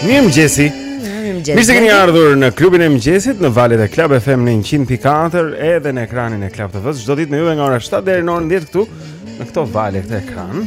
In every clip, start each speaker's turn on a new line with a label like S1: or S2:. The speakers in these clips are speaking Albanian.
S1: Mirë mëngjesi Mirë se keni ardhur në klubin e mëngjesit Në valët e Club FM në 100.4 Edhe në ekranin e Club TV-së Çdo ditë me juve nga ora 7 deri në orën 10 këtu Në këto valë këtë ekran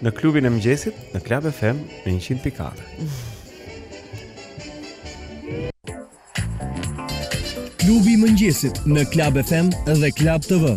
S1: Në klubin e mëngjesit në Club FM në 100.4.
S2: Klubi i mëngjesit në Club FM dhe Club TV.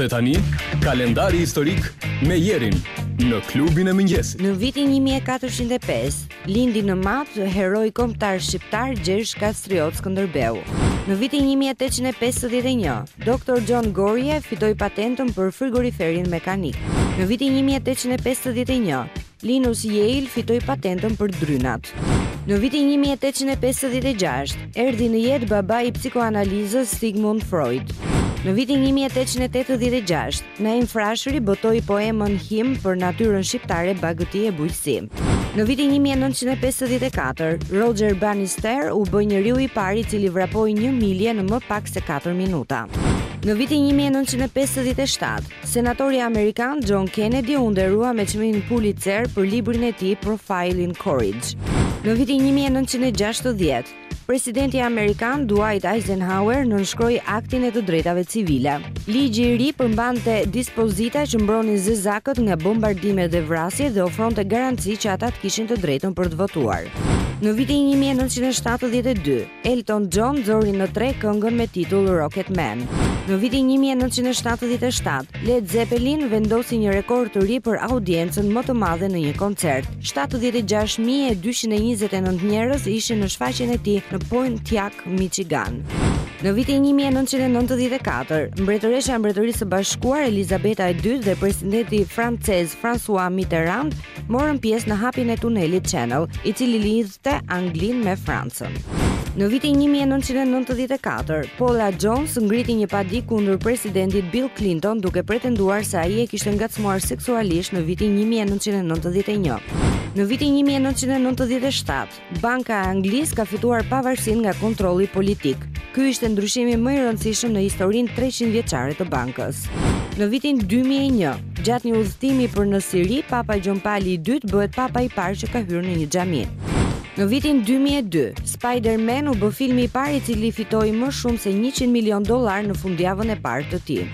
S3: Dhe
S4: tani, kalendari historik me Jerin në klubin e mëngjesit.
S5: Në vitin 1405, lindi në Mat heroi kombëtar shqiptar Gjergj Kastriot Skënderbeu. Në vitin 1851, Dr. John Gorrie fitoi patentën për frigoriferin mekanik. Në vitin 1851, Linus Yale fitoi patentën për drynat. Në vitin një mijë e tetëqind e pesëdhjetë e gjashtë, erdhi në jetë babai i psikoanalizës Sigmund Freud. Në vitin 1886, Naim Frashëri botoi poemën himn për natyrën shqiptare Bagëti e Bujqësi. Në vitin 1954, Roger Bannister u bë njeriu i parë i cili vrapoi një milje në më pak se 4 minuta. Në vitin 1957, Senatori amerikan John Kennedy u nderua me çmimin Pulitzer për librin e tij Profile in Courage. Në vitin 1960, presidenti amerikan Dwight Eisenhower nënshkroi Aktin e të Drejtave Civile. Ligji i ri përmbante dispozita që mbronin zezakët nga bombardimet dhe vrasjet dhe ofronte garanci që ata të kishin të drejtën për të votuar. Në vitin 1972, Elton John nxori në treg këngën me titull Rocket Man. Në vitin 1977, Led Zeppelin vendosi një rekord të ri për audiencën më të madhe në një koncert. 76229 njerëz ishin në shfaqjen e tij në Pontiac, Michigan. Në vitin 1994, mbretëresha e Mbretërisë së Bashkuar Elizabeta e II dhe presidenti francez François Mitterrand morën pjesë në hapjen e tunelit Channel, i cili lidhte Anglinë me Francën. Në vitin 1994, Paula Jones ngriti një padi kundër presidentit Bill Clinton duke pretenduar se ai e kishte ngacmuar seksualisht në vitin 1991. Në vitin 1997, Banka e Anglisë ka fituar pavarësinë nga kontrolli politik. Ky ishte ndryshimi më i rëndësishëm në historinë 300 vjeçare të bankës. Në vitin 2001, gjatë një udhëtimi për në Siri, Papa Gjon Pali i dytë bëhet papa i parë që ka hyrë në një xhami. Në vitin 2002, Spider-Man u bë filmi i parë i cili fitoi më shumë se 100 milionë dollarë në fundjavën e parë të tij.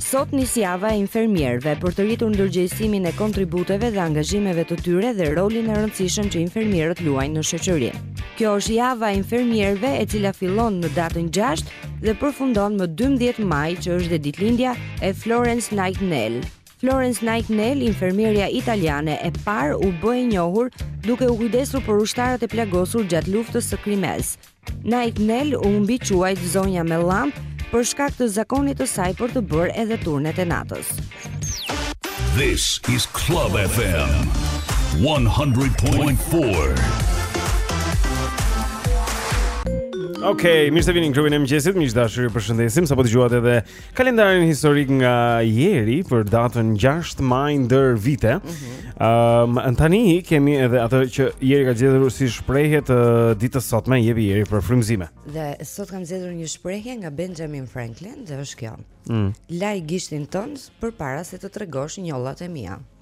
S5: Sot nis java e infermierëve për të rritur ndërgjegjësimin e kontributeve dhe angazhimeve të tyre dhe rolin e rëndësishëm që infermierët luajnë në shoqëri. Kjo është java e infermierëve e cila fillon në datën 6 dhe përfundon më 12 maj që është dhe ditëlindja e Florence Nightingale. Florence Nightingale, infermierja italiane e parë, u bë e njohur duke u kujdesur për ushtarët e plagosur gjatë luftës së Krimesë, Nightingale u mbiquajt zonja me llambë për shkak të zakonit të saj për të bërë edhe turnet e natës.
S6: This is Club FM 100.4.
S1: Okej, okay, mirë se vini në klubin e mëngjesit. Miq të dashur, ju përshëndesim. Sapo dëgjuat edhe Kalendarin historik nga Jeri për datën 6 maj ndër vite. Ëm mm -hmm. um, tani kemi edhe atë që Jeri ka zgjedhur si shprehje të ditës së sotme, jepi Jeri për frymëzime.
S5: Dhe sot kam zgjedhur një shprehje nga Benjamin Franklin, dhe është kjo.
S1: Mm.
S5: Laje gishtin tënd përpara se të tregosh njollat e mia.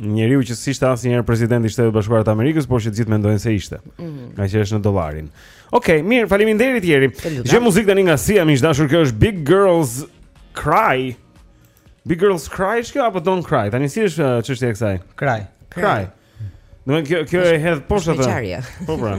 S1: Njeriu që s'ishte asnjëherë president i Shteteve të Bashkuara të Amerikës, por që të gjithë mendojnë se ishte.
S5: Mm
S1: -hmm. Ngaqë është në dollarin. Okej, okay, mirë, faleminderit Jeri. Dëgjojmë muzikë tani nga Sia, miq të dashur, kjo është Big Girls Cry. Big Girls Cry është kjo apo Don't Cry? Tani si është uh, çështja e kësaj?
S7: Cry.
S1: Cry. Do të thotë kjo e hedh poshtë atë. Po pra.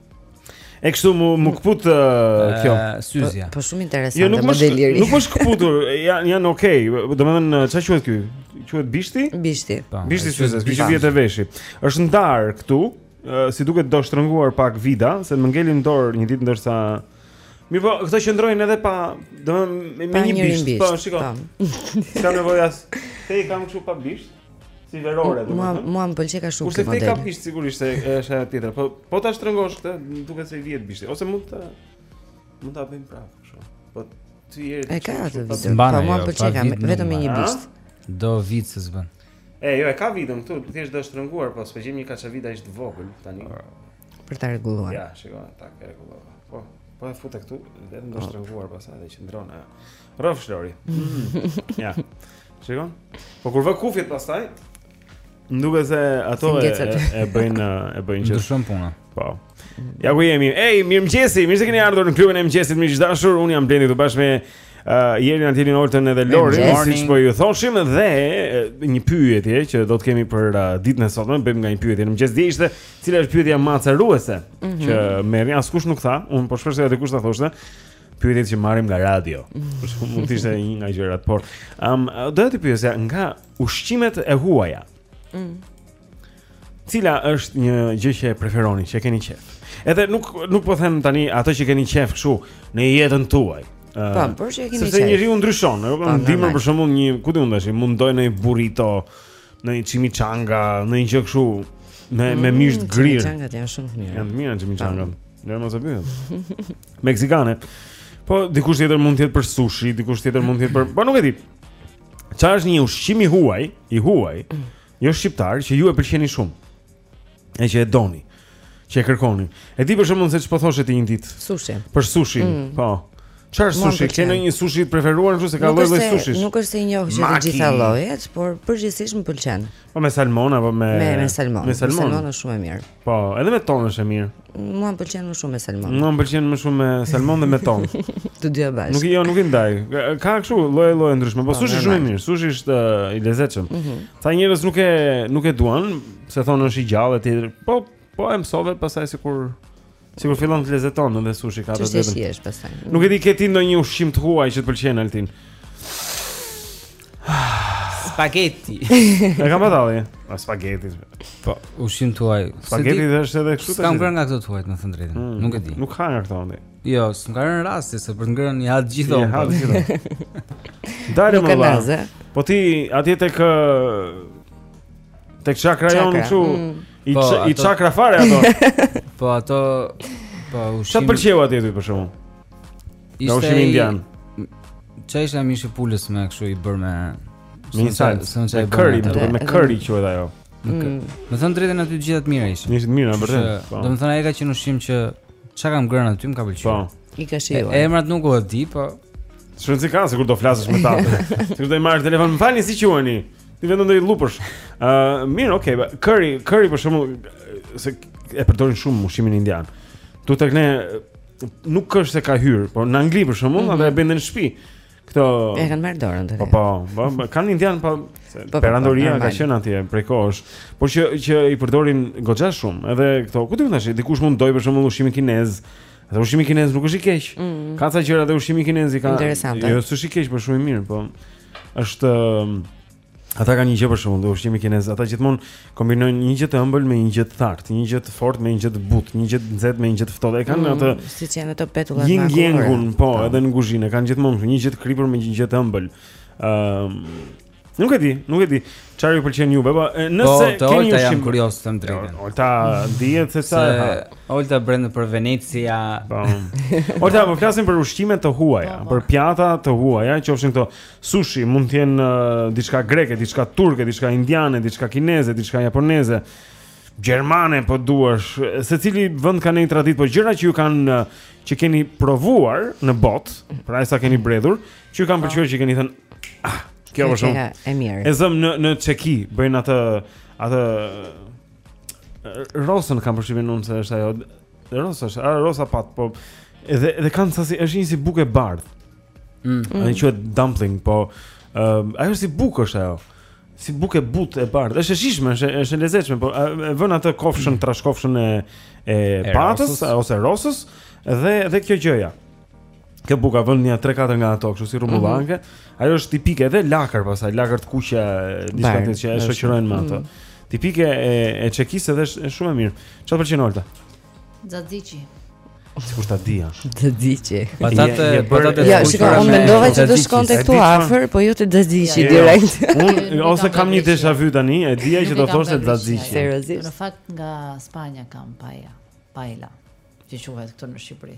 S1: E
S7: kështu
S1: mu mu kput uh, kjo.
S7: Syzja.
S5: Po, po shumë interesante
S1: jo, nuk
S5: modeli i ri.
S1: Nuk është kputur, janë janë okay. Domethënë çfarë quhet ky? Quhet bishti?
S5: Bishti.
S1: Po, bishti
S7: i
S1: syzes,
S7: bishti
S1: vjen te veshi. Është ndar këtu, uh, si duket do shtrënguar pak vida, se më ngeli në dorë një ditë ndërsa Mirë po, këto qëndrojnë edhe pa, domethënë me, me një bisht, po
S5: shikoj.
S1: S'ka nevojë as. T'i kam këtu pa bisht. si verore domethënë.
S5: Mua më pëlqej ka shumë
S1: këtë
S5: model.
S1: Kurse te
S5: kap
S1: kish sigurisht se është ajo tjetra, po po ta shtrëngosh këtë, duket se i vihet bishti ose mund ta mund ta bëjmë prapë kështu. Po ti je
S5: E ka atë
S7: vidë.
S5: Po mua më pëlqej
S7: kam
S5: vetëm me një bisht.
S7: Do vidë se s'bën.
S1: E jo e ka vidën këtu, thjesht do shtrënguar, po s'po gjejmë një kaçavidë është të vogël tani.
S5: Për ta rregulluar.
S1: Ja, shikoje, ta rregullova. Po, po e futa këtu, vetëm do po. shtrënguar pastaj dhe qendron ajo. Lori. Ja. Shikon? Po kur vë kufjet pastaj, më duket se ato e, e bëjnë e bëjnë që
S7: ndryshon puna.
S1: Po. Ja ku jemi. Ej, mirëmëngjesi. Mirë se keni ardhur në klubin e mëngjesit miq të dashur. Unë jam Blendi këtu bashkë me uh, Jerin Altinin Oltën edhe Lorin, siç po ju thoshim dhe një pyetje që do të kemi për uh, ditën e sotme, bëjmë nga një pyetje. Në mëngjes dhe ishte, cila është pyetja më
S5: acaruese mm -hmm.
S1: që merrni, askush nuk tha. Unë po shpresoja se dikush ta thoshte. pyetjet që marrim nga radio. Për shembull mund të ishte një nga gjërat, por ëm um, do të pyesja nga ushqimet e huaja.
S5: Mm.
S1: Cila është një gjë që e preferoni, që e keni qejf? Edhe nuk nuk po them tani ato që keni qejf kështu në jetën tuaj.
S5: Po, por që e keni
S1: qejf.
S5: Sepse
S1: njeriu ndryshon, e kupton?
S5: Domethënë
S1: për shembull një, ku diun tash, mendoj në një burrito, në një chimichanga, në një gjë kështu me
S5: mm, me
S1: mish të grirë.
S5: Chimichangat janë shumë të mira.
S1: Janë të mira chimichangat. Në mos e bëj. meksikane. Po dikush tjetër mund të jetë për sushi, dikush tjetër mund të jetë për, po nuk e di. Çfarë është një ushqim i huaj, i huaj, mm. jo shqiptar që ju e pëlqeni shumë. E që e doni, që e kërkoni. E di për shembull se ç'po thoshë ti një ditë.
S5: Sushi.
S1: Për sushi,
S5: mm.
S1: po. Çfarë sushi? Ke ndonjë sushi të preferuar kështu se ka
S5: lloj lloj
S1: sushi?
S5: Nuk është se i njoh që të gjitha llojet, por përgjithsisht më pëlqen.
S1: Po me salmon apo me
S5: me, me salmon.
S1: Me salmon
S5: është shumë e mirë.
S1: Po, edhe me ton është e mirë.
S5: Mua më pëlqen më shumë me salmon.
S1: Mua më pëlqen më shumë me salmon dhe me ton.
S5: Të dyja bashkë.
S1: Nuk jo, nuk i ndaj. Ka kështu lloje lloje të ndryshme, po,
S5: po
S1: sushi është shumë i mirë. Sushi është uh, i lezetshëm.
S5: Mm
S1: -hmm. Ca njerëz nuk e nuk e duan, se thonë është i gjallë etj. Po, po e mësove pastaj sikur sikur fillon të lezeton edhe sushi ka të drejtë.
S5: Ç'është pastaj.
S1: Nuk e di ke ti ndonjë ushqim të huaj që të pëlqen Altin.
S7: Spaghetti.
S1: E kam patalli. A spaghetti.
S7: Po, ushqim të huaj.
S1: Spaghetti është edhe kështu. Kam
S7: ngrënë nga këto të huajat, me thënë të drejtën.
S1: Mm,
S7: nuk e di.
S1: Nuk ka nga këto unë.
S7: Jo, s'më ka rënë rasti se për të ngrënë i ha të gjithë.
S1: I ha të gjithë.
S5: Dalë
S1: më
S5: vazë.
S1: Po ti atje tek tek çakra jon këtu.
S5: Mm.
S1: I
S7: po,
S1: i çakra fare ato.
S7: Po ato po ushqim.
S1: Çfarë të pëlqeu atje ty për shembull? Ishte Një
S7: ushqim
S1: indian
S7: Ça ishte mishi pulës me kështu i bërë me
S1: Me një
S7: salcë
S1: Me këri, me këri, me këri quhet ajo
S5: mm.
S7: Me thënë drejtën aty gjitha të mira ishin
S1: Ishin të mira, vërtet po.
S7: Do me thënë ai ka qenë ushqim që Ça kam ngrënë aty më ka pëlqyer
S1: po.
S5: I ka shijuar
S7: Emrat nuk ua di, po
S1: Shërën si kanë sikur do flasësh me ta Sikur do i marrë telefon Më falni si quheni Ti vendon do i lupësh uh, Mirë, okej okay, Curry, curry për shembull Se e përdorin shumë ushqimin indian Këtu tek ne nuk është se ka hyrë, por në Angli për shembull,
S5: mm -hmm.
S1: ata e bëjnë në shtëpi. Këto
S5: E kanë marrë dorën ata.
S1: Po po, po, po kanë indianë po,
S5: po, po, po
S1: perandoria ka qenë atje prej kohësh, por që që i përdorin goxha shumë, edhe këto, ku di unë tash, dikush mund të dojë për shembull ushqimin kinez. Edhe ushqimi kinez nuk është i keq.
S5: Mm -hmm.
S1: Ka ca gjëra dhe ushqimi kinez i ka.
S5: Interesante.
S1: Jo, është i keq, por shumë i mirë, po. Është Ata kanë një gjë për shembull, te ushqimi kinez, ata gjithmonë kombinojnë një gjë të ëmbël me një gjë të thartë, një gjë të fortë me një gjë të butë, një gjë të nxehtë me një gjë të ftohtë. E kanë
S5: mm,
S1: atë mm,
S5: siç janë ato petullat në
S1: gjengun, po, ta. edhe në kuzhinë kanë gjithmonë një gjë të kripur me një gjë të ëmbël. Ëm ehm, um, Nuk e di, nuk e di. Çfarë ju pëlqen juve? Po, nëse
S7: po,
S1: keni
S7: ushqim, jam kurioz të drejtën.
S1: Olta dihet se sa.
S7: Olta brenda për Venecia.
S1: Po. Olta, po flasim për ushqime të huaja, po, po. për pjata të huaja, qofshin këto. Të Sushi mund të jenë diçka greke, diçka turke, diçka indiane, diçka kineze, diçka japoneze, gjermane po duash. Secili vend ka një traditë, por gjëra që ju kanë që keni provuar në botë, pra sa keni bredhur, që ju kanë po. pëlqyer që keni thënë, ah, kjo është shumë
S5: e mirë.
S1: E zëm në në Çeki, bëjnë atë atë Rosën kam përshtypjen unë se është ajo. Rosa është, ajo Rosa patë, po edhe edhe kanë sasi është një si bukë e bardhë.
S7: Mm. Mm.
S1: Ai quhet dumpling, po ëm ajo si bukë është ajo. Si bukë e butë e bardhë. Është e shijshme, është e- është e lezetshme, po a, e vën atë kofshën, trashkofshën e e
S7: E
S1: patës
S7: rosës.
S1: a, ose rosës dhe dhe kjo gjëja. Kjo buka vën një 3-4 nga ato, kështu si rrumbullake. Ajo është tipike edhe lakër pastaj, lakër të kuqe, e, diçka
S5: Bardhë,
S1: tjetër që e
S5: është.
S1: shoqërojnë me atë. Tipike e e Çekisë dhe është është shumë e mirë. Çfarë pëlqen Olta?
S8: Xaxiqi.
S1: Sikur ta dija.
S5: Xaxiqi.
S7: Patate, patate.
S5: Ja,
S7: shikoj,
S5: unë mendova që do shkonte këtu afër, po jo te xaxiqi
S1: jo,
S5: direkt.
S1: Unë ose
S8: kam
S1: një
S8: déjà
S1: vu tani, e dija që do thoshte xaxiqi.
S5: Seriozisht.
S8: Në fakt nga Spanja kam paja, paella, që quhet këtu në Shqipëri.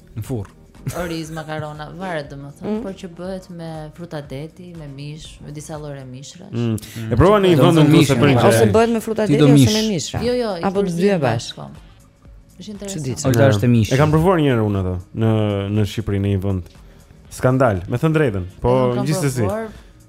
S1: Në
S7: furrë.
S8: Oriz, makarona, varet domethënë,
S5: mm.
S8: por që bëhet me fruta deti, me mish, me disa lloje mishrash.
S1: Mm. Mm. E prova në një vend në mishra, për
S7: një
S5: Ose bëhet me fruta deti, ose me mishra.
S8: Jo, jo, i
S5: Apo të dyja bashkë.
S8: Po. Është interesant.
S7: Olta është e mishra.
S1: E kam provuar një herë unë atë në në Shqipëri në një vend. Skandal, me thënë drejtën. Po gjithsesi.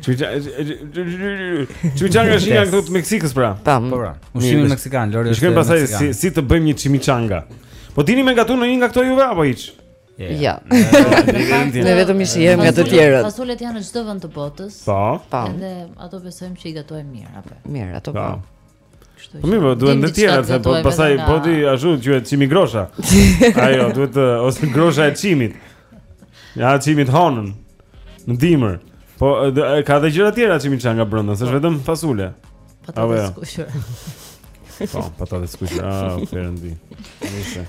S1: Çimiçanga është nga këto të Meksikës pra.
S5: Tam.
S7: Po pra.
S1: Ushqimi
S7: meksikan, Lori është.
S1: Shkojmë pastaj si si të bëjmë një chimichanga. Po dini me gatu ndonjë nga këto juve apo hiç? Ja.
S5: Ne vetëm i shihem nga të tjerët.
S8: Fasulet janë në çdo vend të botës.
S1: Po.
S8: Edhe ato besojmë që i gatojmë mirë apo.
S5: Mirë, ato
S1: po.
S5: po.
S8: Kështu
S1: po që. Mirë, duhen të tjerat, po pastaj po ti ashtu quhet çimi grosha. Ajo duhet ose grosha e çimit. Ja çimit honën. Në dimër. Po ka edhe gjëra tjera çimiçanga brenda, s'është po. vetëm fasule. Patate
S8: skuqur.
S1: Po, patate skuqur. Ah, perëndi.
S7: Nice.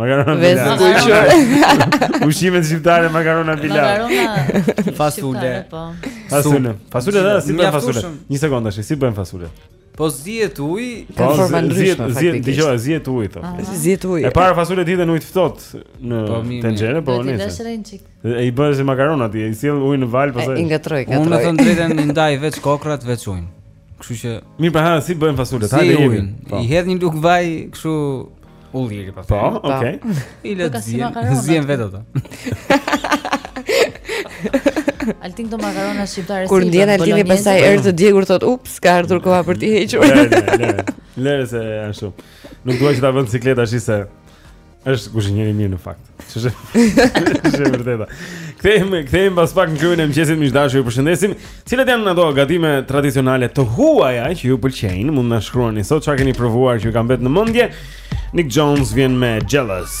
S7: Makarona
S5: Vezë
S1: të
S5: qore
S1: Ushqimet shqiptare makarona pilaf
S8: Makarona
S7: Fasule
S8: po.
S1: Fasule Fasule de si
S7: bën
S1: fasule Një sekondë tash si bën fasule
S7: Po zihet uji
S1: Po zihet zihet Dëgjo zihet uji thotë
S5: Zihet uji
S1: E para fasulet hidhen në ujë të ftohtë Në
S7: po,
S1: tenxhere po
S8: në të të
S1: E i bën si makarona ti E i sjell ujin në
S5: valë I ngatërroi
S7: Unë me thënë të drejtën i ndaj veç kokrrat veç ujin Kështu që
S1: mirë pra si bën fasulet,
S7: si
S1: hajde jemi. Po.
S7: I hedh një lugë vaj kështu ulliri pas.
S1: Po, po, okay.
S7: I lë
S8: të
S7: ziejnë,
S8: ziejnë
S7: vetë ato.
S8: Altin këto makarona shqiptare si.
S5: Kur
S8: ndjen
S5: Altini pastaj erë të djegur thotë, "Ups, ka ardhur koha për t'i hequr."
S1: Lëre, lëre. Lëre se ashtu. Nuk dua që ta vë në siklet tashi se Është kuzhinier i mirë në fakt. Ç'është? Është e vërtetë. Kthehemi, kthehemi pas pak në klubin e mëngjesit miq të dashur, ju përshëndesim. Cilat janë ato gatime tradicionale të huaja që ju pëlqejnë? Mund të na shkruani sot çfarë keni provuar që ju ka mbetë në mendje. Nick Jonas vjen me Jealous.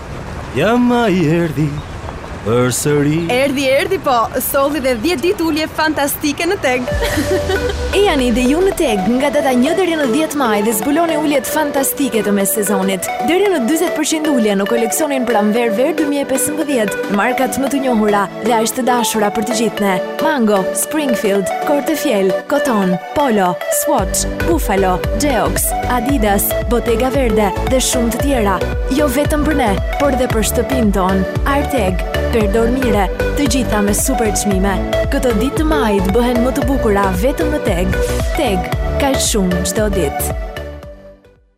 S9: Maji erdhi, përsëri.
S3: Erdhi, erdhi po, solli dhe 10 ditë ulje fantastike në Teg. Ejani dhe ju në Teg nga data 1 deri në 10 maj dhe zbuloni uljet fantastike të messezonit. Deri në 40% ulje në koleksionin pranverë verë 2015, në markat më të njohura dhe aq të dashura për të gjithë ne. Mango, Springfield, Cortefiel, Koton. Polo, Swatch, Buffalo, Geox, Adidas, Bottega Verde dhe shumë të tjera. Jo vetëm për ne, por dhe për shtëpinë tonë. Arteg, Perdormire, të gjitha me super çmime. Këto ditë të majit bëhen më të bukura vetëm në Teg. Teg, kaq shumë çdo ditë.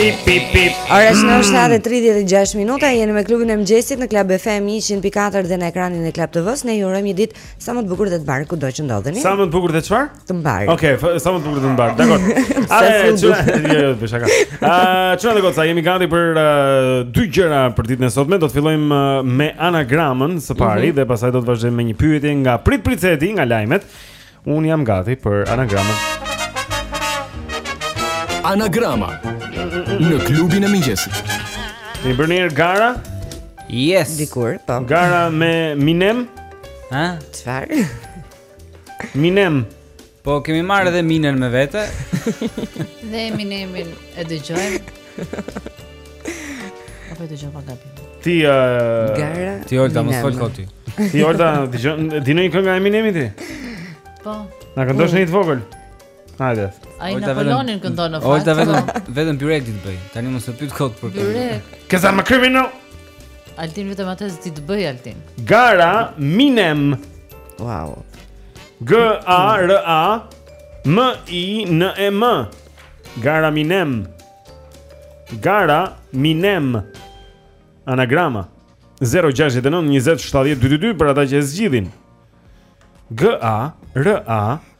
S1: Pip pip pip.
S5: Ora është në 7:36 mm. minuta, jeni me klubin e mëngjesit në Club FM 104 dhe në ekranin e Club TV-së. Ne ju urojmë një ditë sa më të bukur dhe të mbarë kudo që ndodheni.
S1: Sa më të bukur dhe çfarë?
S5: të mbarë.
S1: Okej, okay, sa më të bukur të mbarë. Dakor.
S5: A
S1: çuna, jo, jo, bëj shaka. A çuna e goca, jemi gati për uh, dy gjëra për ditën e sotme. Do të fillojmë uh, me anagramën së pari
S4: mm -hmm.
S1: dhe pastaj do të vazhdojmë me një pyetje nga Prit Prit se ti nga Lajmet. Un jam gati për anagramën.
S4: Anagrama në klubin e mëngjesit.
S1: Ne bëjmë një gara?
S7: Yes.
S5: Dikur, po.
S1: Gara me minem?
S7: Ha?
S5: Çfarë?
S1: Minem.
S7: Po kemi marrë edhe Minen me vete.
S8: Dhe Minemin e dëgjojmë. Apo e dëgjojmë pa gabim.
S1: Ti ë uh,
S5: Gara.
S7: Ti Olta mos fol kot.
S1: Ti Olta dëgjon, di ndonjë këngë nga Eminemi ti?
S8: Po.
S1: Na këndosh një të vogël. Hajde.
S8: Ai Napoleonin këndon në fakt.
S7: Olta vetëm vetëm byrek di të bëjë. Tani mos e pyet kot për këtë.
S8: Byrek.
S1: Cuz I'm a criminal.
S8: Altin vetëm atë s'e di të bëjë Altin.
S1: Gara Minem.
S5: Wow.
S1: G A R A M I N E M. Gara Minem. Gara Minem. Anagrama 069 20 70 222 për ata që e zgjidhin. G A R A M I N E M.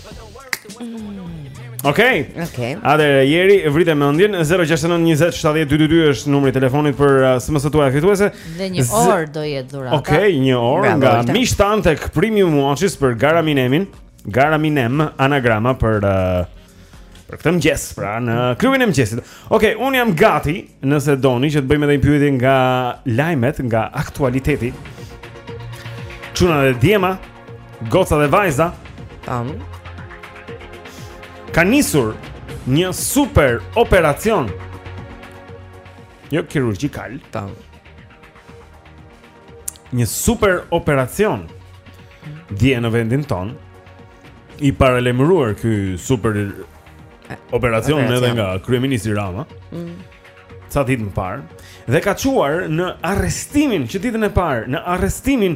S1: Okej. Okay. Okej.
S5: Okay.
S1: Atëherë e vritni mendjen 069 20 70 222 është numri i telefonit për uh, SMS-të tuaja fituese.
S8: Dhe një orë do jetë dhurata.
S1: Okej, okay, një orë nga Mishtan tek Premium Watches për Garaminemin. Garaminem anagrama për uh, për këtë mëngjes, pra në klubin e mëngjesit. Okej, okay, un jam gati, nëse doni që të bëjmë edhe një pyetje nga lajmet, nga aktualiteti. Çuna dhe djema, Goca dhe vajza.
S5: Tam.
S1: Ka nisur një super operacion. Jo kirurgjikal,
S5: tam.
S1: Një super operacion. Dje në vendin tonë i paralajmëruar ky super operacion edhe nga kryeministri Rama.
S5: Mm.
S1: Ca ditë më parë dhe ka çuar në arrestimin që ditën e parë në arrestimin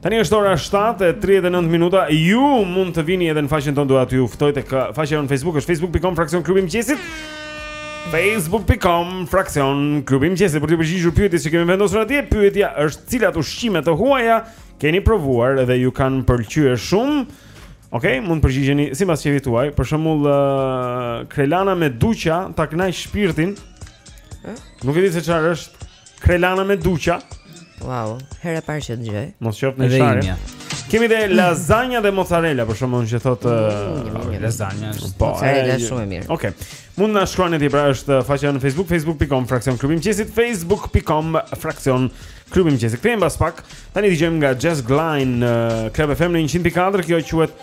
S1: Tani është ora 7:39 minuta. Ju mund të vini edhe në faqen tonë aty ju ftoj tek uh, faqja në Facebook, është facebook.com fraksion klubi i mëngjesit. facebook.com fraksion klubi i mëngjesit për t'iu përgjigjur pyetjes që kemi vendosur atje. Pyetja është cilat ushqime të huaja keni provuar dhe ju kanë pëlqyer shumë? Ok, mund të përgjigjeni sipas qejfit tuaj. Për shembull, uh, krelana me duqa ta kënaq shpirtin. Nuk e di se çfarë është. Krelana me duqa.
S5: Wow, herë e parë që dëgjoj.
S1: Mos
S7: qoftë
S1: ndonjë
S7: sharje.
S10: Kemi dhe lasagna dhe mozzarella, për shembull që thotë uh,
S7: lasagna është
S10: po,
S5: mozzarella
S10: e,
S5: shumë e mirë.
S10: Okej. Okay. Mund na shkruani atje pra është faqja në Facebook, facebook.com fraksion klubi mëngjesit, facebook.com fraksion klubi mëngjesit. Kthehemi pas pak. Tani dëgjojmë nga Jess Glynne në uh, Club FM në 104, kjo quhet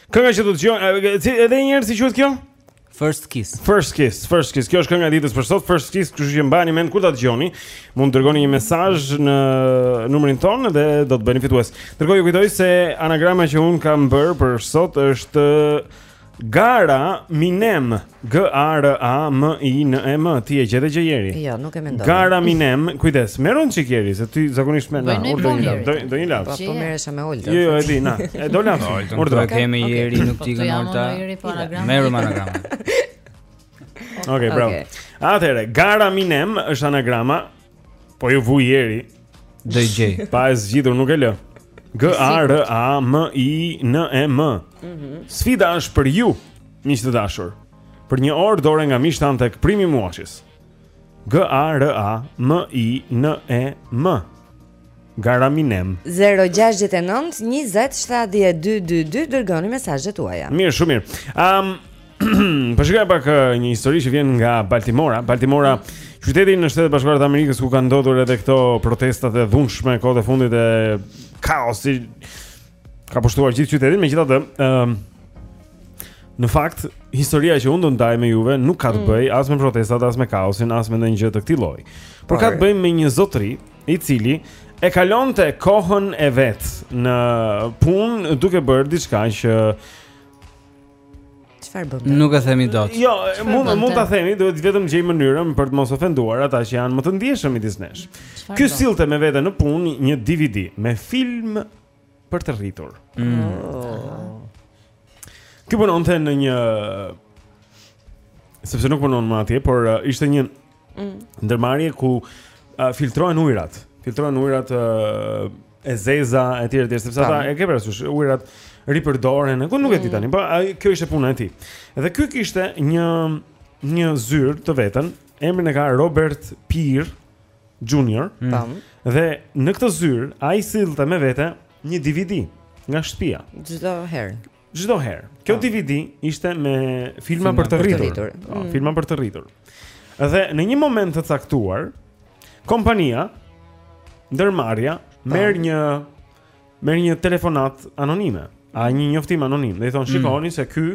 S10: Kënga që do të dëgjojmë, edhe një herë si quhet kjo?
S7: First Kiss.
S10: First Kiss, First Kiss. Kjo është kënga e ditës për sot, First Kiss, kështu që mbani mend kur ta dëgjoni, mund të dërgoni një mesazh në numrin tonë dhe do të bëheni fitues. Ndërkohë ju kujtoj se anagrama që unë kam bërë për sot është gara minem. G A R A M I N E M ti gjete gjë Jeri.
S5: Jo, nuk e mendoj.
S10: Garaminem, kujdes, merru një çik Jeri se ti zakonisht me na urdhë një lavë, do do një lavë.
S5: Po, po merresha me Olta.
S10: Jo, jo, e di, na. E do
S7: lavë. Urdhë do kemi jeri, nuk ti
S8: po, kanë
S7: Olta.
S8: Po, Merru
S7: me anagrama.
S10: Okej, bravo. Atëherë, Garaminem është anagrama. Po iu vu Jeri
S7: Dhe i gjej
S10: Pa e zgjidhur nuk e lë G A R A M I N E M
S5: mhm.
S10: Sfida është për ju Miq të dashur Për një orë dore nga miqtë tanë tek Primi muashis G A R A M I N E M
S1: Garaminem.
S5: 069 20 70 222 dërgoni mesazhet tuaja.
S1: Mirë, shumë mirë. Ëm um, Po shikoj pak një histori që vjen nga Baltimora. Baltimora, qyteti në Shtetet e Bashkuara të Amerikës ku kanë ndodhur edhe këto protesta të dhunshme kohët e fundit e kaosi ka pushtuar gjithë qytetin, megjithatë, ëm um, në fakt historia që unë do ta ndaj me juve nuk ka të
S5: mm.
S1: bëjë as me protestat, as me kaosin, as me ndonjë gjë të këtij lloji. Por ka të bëjë me një zotëri i cili e kalonte kohën e vet në punë duke bërë diçka që
S5: çfarë bën?
S7: Nuk e themi dot.
S1: Jo, mund mund ta themi, duhet vetëm të gjej mënyrën për të mos ofenduar ata që janë më të ndjeshëm midis nesh. Ky sillte me vete në punë një DVD me film për të rritur.
S5: Mm.
S1: Ky punonte në një sepse nuk punon më atje, por uh, ishte një
S5: mm.
S1: ndërmarrje ku uh, filtrohen ujërat, filtrohen ujërat uh, e zeza etj etj sepse ata e ke parasysh ujërat ripërdoren, ku nuk e di
S5: mm.
S1: tani, po kjo ishte puna e tij. Dhe ky kishte një një zyrë të vetën, emrin e ka Robert Peer. Junior.
S5: Mm.
S1: Dhe në këtë zyrë ai sillte me vete një DVD nga shtëpia.
S5: Çdo herë.
S1: Çdo herë. Kjo DVD ishte me filma,
S7: filma
S1: për të rritur.
S5: rritur.
S1: Po,
S5: mm.
S1: Filma për të rritur. Dhe në një moment të caktuar, kompania ndërmarrja merr një Merr një telefonatë anonime, a një njoftim anonim, dhe i
S7: thonë
S1: shikoni mm. se ky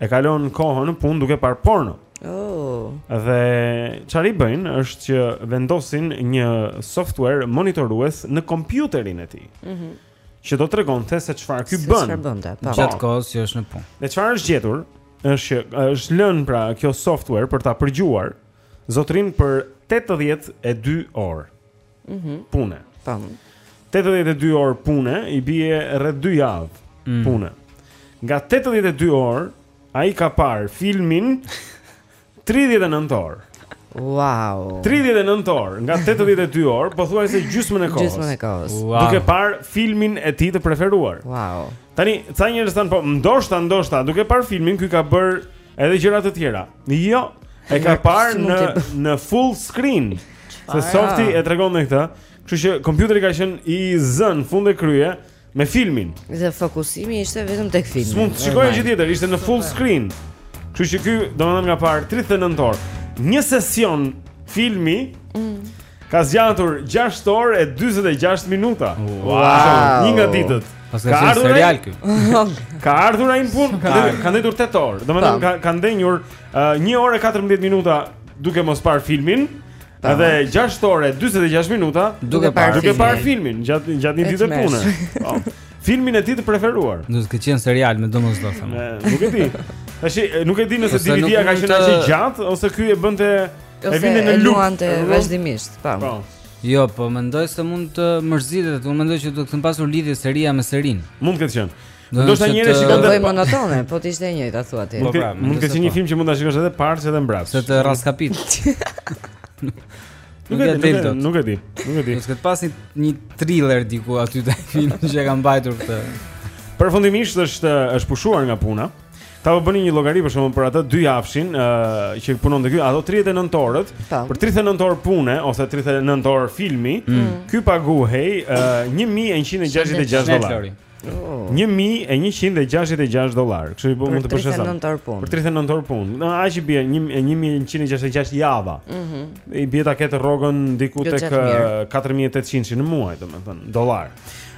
S1: e kalon kohën në punë duke parë porno.
S5: Oh.
S1: Dhe çfarë bëjnë është që vendosin një software monitorues në kompjuterin e tij.
S5: Mhm.
S1: Mm që do të tregonte se çfarë ky bën.
S5: Çfarë bën ta? Po.
S7: Gjatë kohës që është në punë.
S1: Dhe çfarë është gjetur? Është që është lënë pra ky software për ta përgjuar zotërinë për 82 orë.
S5: Mhm.
S1: Pune.
S5: Tam.
S1: 82 orë pune i bie rreth 2 javë
S7: mm.
S1: pune. Nga 82 orë ai ka parë filmin 39 orë.
S5: Wow.
S1: 39 orë, nga 82 orë, pothuajse gjysmën e kohës.
S5: Gjysmën e kohës.
S7: Wow.
S1: Duke parë filmin e tij të preferuar.
S5: Wow.
S1: Tani, ca njerëz thonë po, ndoshta, ndoshta, duke parë filmin ky ka bër Edhe gjëra të tjera. Jo, e ka parë në në full screen. Se softi e tregon me këtë. Kështu që kompjuteri ka qenë i zënë fund e krye me filmin.
S5: Dhe fokusimi ishte vetëm tek filmi.
S1: S'mund të shikoje gjë tjetër, ishte në full screen. Kështu që ky domethënë ka parë 39 orë. Një sesion filmi mm. Ka zgjatur 6 orë e 46 minuta.
S5: Wow.
S1: Një nga ditët.
S7: Paska
S1: ardhur
S7: serial ky.
S1: Ka ardhur ai në punë, ka ka ndenjur 8 orë. Domethënë ka ka ndenjur 1 uh, orë e 14 minuta duke mos parë filmin. Ta. Edhe 6 orë e 46 minuta
S7: duke parë
S1: duke par filmin gjatë gjatë një dite pune. Po. Filmin e tij të preferuar.
S7: Do ketë qenë serial me
S1: domosdo. Nuk e di. Tash nuk e di nëse DVD-ja ka qenë aq e gjatë ose ky e bënte
S5: Ose e
S1: vinte
S5: ta
S1: luante
S5: vazhdimisht, po.
S1: Po.
S7: Jo, po mendoj se mund të mërzitet, unë mendoj që do të ketë pasur lidhje seria me serinë.
S1: Mund të ketë qenë.
S7: Do
S1: të
S7: thonë
S1: njerëz
S5: që
S1: kanë
S5: bërë monotone, po të ishte e njëjta thua ti.
S7: Po pra,
S1: mund të ketë qenë një
S7: po.
S1: film që mund ta shikosh edhe para edhe mbrapa.
S7: Se të rraskapit.
S1: Nuk e di, nuk e di. Nuk e di.
S7: Ka pas një thriller diku aty te film që e kanë mbajtur këtë.
S1: Përfundimisht është është pushuar nga puna. Ta po bëni një llogari për shkakun për atë dyjavëshin ë uh, që punonte ky, ato 39 orët,
S5: po.
S1: për 39 orë pune ose 39 orë filmi, mm. mm. ky paguhej uh, 1166
S5: dollarë.
S1: 1166 dollarë. Kështu që po mund të bësh sa. Për 39 orë punë. Na aq i bie 1166 java.
S5: Mhm.
S1: I bie ta ketë rrogën diku tek 4800 në muaj, domethënë, dollarë.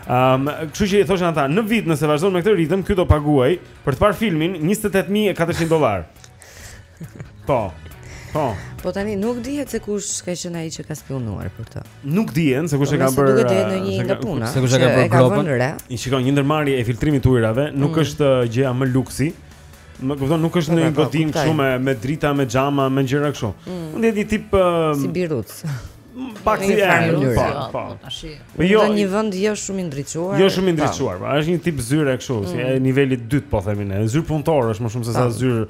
S1: Ëm, um, kështu që thoshin ata, në vit nëse vazhdon me këtë ritëm, ky do paguhej për të parë filmin 28400 dollarë. Po. Po.
S5: Po tani nuk dihet se kush ka qenë ai që ka spionuar për këtë.
S1: Nuk dihet se kush
S5: po,
S1: e
S5: ka
S1: bërë.
S5: Nuk dihet
S1: ndonjë
S5: nga puna.
S7: Se kush e ka bërë gropën.
S1: I shikon një ndërmarrje të filtrimit të ujërave, nuk
S5: mm.
S1: është uh, gjëja më luksi. Më kupton, nuk është
S5: po,
S1: në një
S5: po,
S1: godinë kështu me me drita, me xhama, me gjëra kështu.
S5: Mm.
S1: Mund të jetë një tip um,
S5: si birucë.
S1: Pak si e
S5: rrëmë,
S1: po, po. Po jo,
S5: në një vend jo shumë i ndriçuar.
S1: Jo shumë i
S5: po.
S1: ndriçuar, po. Është një tip zyre kështu, si
S5: mm.
S1: e nivelit të dytë po themi ne. Zyrë punëtorësh më shumë se sa
S5: po.
S1: zyrë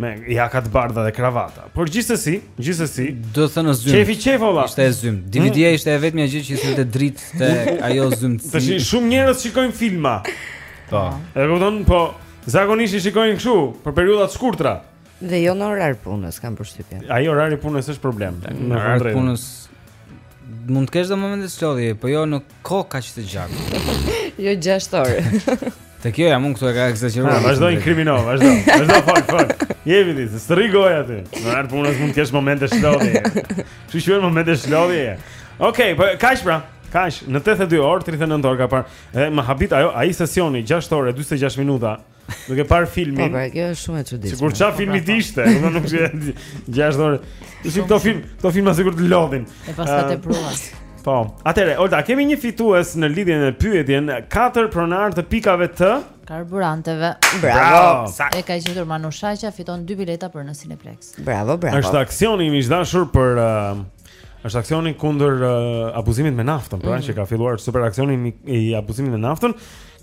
S1: me jaka të bardha dhe kravata. Por gjithsesi, gjithsesi,
S7: domethënë zymtë.
S1: Qejfi qejf valla.
S7: Ishte e zymtë. DVD-ja mm. ishte e vetmja gjë që ishte dritë te ajo zymtësi.
S1: Tash shumë njerëz shikojnë filma.
S7: Po.
S1: E kupton, po zakonisht i shikojnë kështu për periudha të shkurtra.
S5: Dhe jo në orar pune, kam përshtypjen.
S1: Ai orari i punës është problem.
S7: Në orar punës mund të kesh dhe momente çlodhjeje, po jo në kohë kaq të gjatë.
S5: jo 6 orë.
S7: Te kjo jam unë këtu e ka ekzagjeruar.
S1: Ah, vazhdo inkrimino, vazhdo. Vazhdo fort, fort. Je vidi, se sri goja ti. Në orar punës mund të kesh momente çlodhjeje. Ç'u shuan momente çlodhjeje. Okej, okay, po kaq pra. Kaq, në 82 orë, 39 orë ka parë. Edhe më habit ajo, ai sesioni 6 orë 46 minuta. Duke parë filmin.
S5: Po, pra, kjo është shumë e çuditshme.
S1: Sigur ça po, filmi pra, po. ishte, do, nuk di gjashtë orë. Ju shih këta film, këto filma sikur të lodhin.
S8: E pastaj
S1: ta
S8: provosh.
S1: Po. Atëre, Olta, kemi një fitues në lidhje me pyetjen katër pronar të pikave të
S8: karburanteve.
S1: Bravo.
S8: E ka gjetur Manushaqja, fiton dy bileta për në Cineplex.
S5: Bravo, bravo.
S1: Është aksioni i miq të dashur për uh, është aksioni kundër uh, abuzimit me naftën, pra
S8: mm -hmm.
S1: që ka filluar super aksioni i abuzimit me naftën.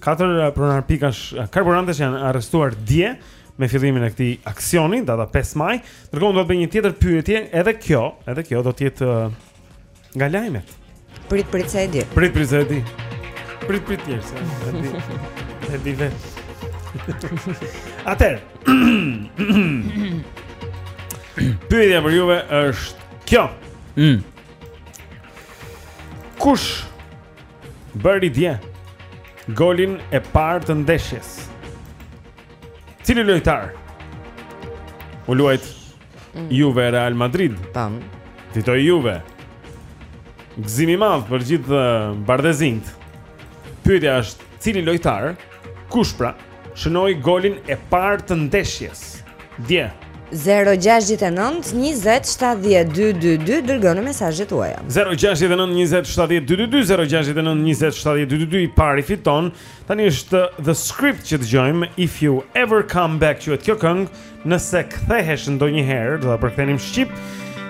S1: Katër eh, pronarë pikash eh, karburantesh janë arrestuar dje me fillimin e këtij aksioni, data 5 maj. Ndërkohë dua të bëj një tjetër pyetje, edhe kjo, edhe kjo do të jetë eh, nga lajmet.
S5: Prit prit se e di.
S1: Prit prit se e di. Prit prit tjerë se e di. E di vetë. Atëherë. Pyetja për juve është kjo.
S7: Mm.
S1: Kush Bëri dje golin e parë të ndeshjes. Cili lojtar? U luajt mm. Juve Real Madrid.
S5: Tan.
S1: Fitoi Juve. Gëzim i madh për gjithë uh, bardhezinjtë. Pyetja është cili lojtar Kush pra shënoi golin e parë të ndeshjes? Dje.
S5: 0-6-9-27-12-22 Dërgoni mesazhet tuaja
S1: 0-6-9-27-12-22 I pari fiton Tani është The Script që dëgjojmë If You Ever Come Back Quhet kjo këngë Nëse kthehesh ndonjëherë, do ta përkthenim shqip.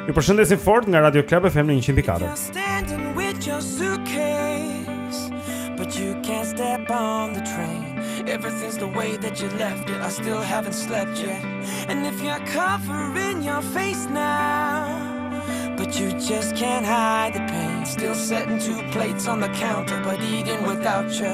S1: Ju përshëndesim fort nga Radio Club e Fem në 104.
S11: But you can't step on the train Everything's the way that you left it I still haven't slept yet And if you're covering your face now But you just can't hide the pain Still setting two plates on the counter But eating without you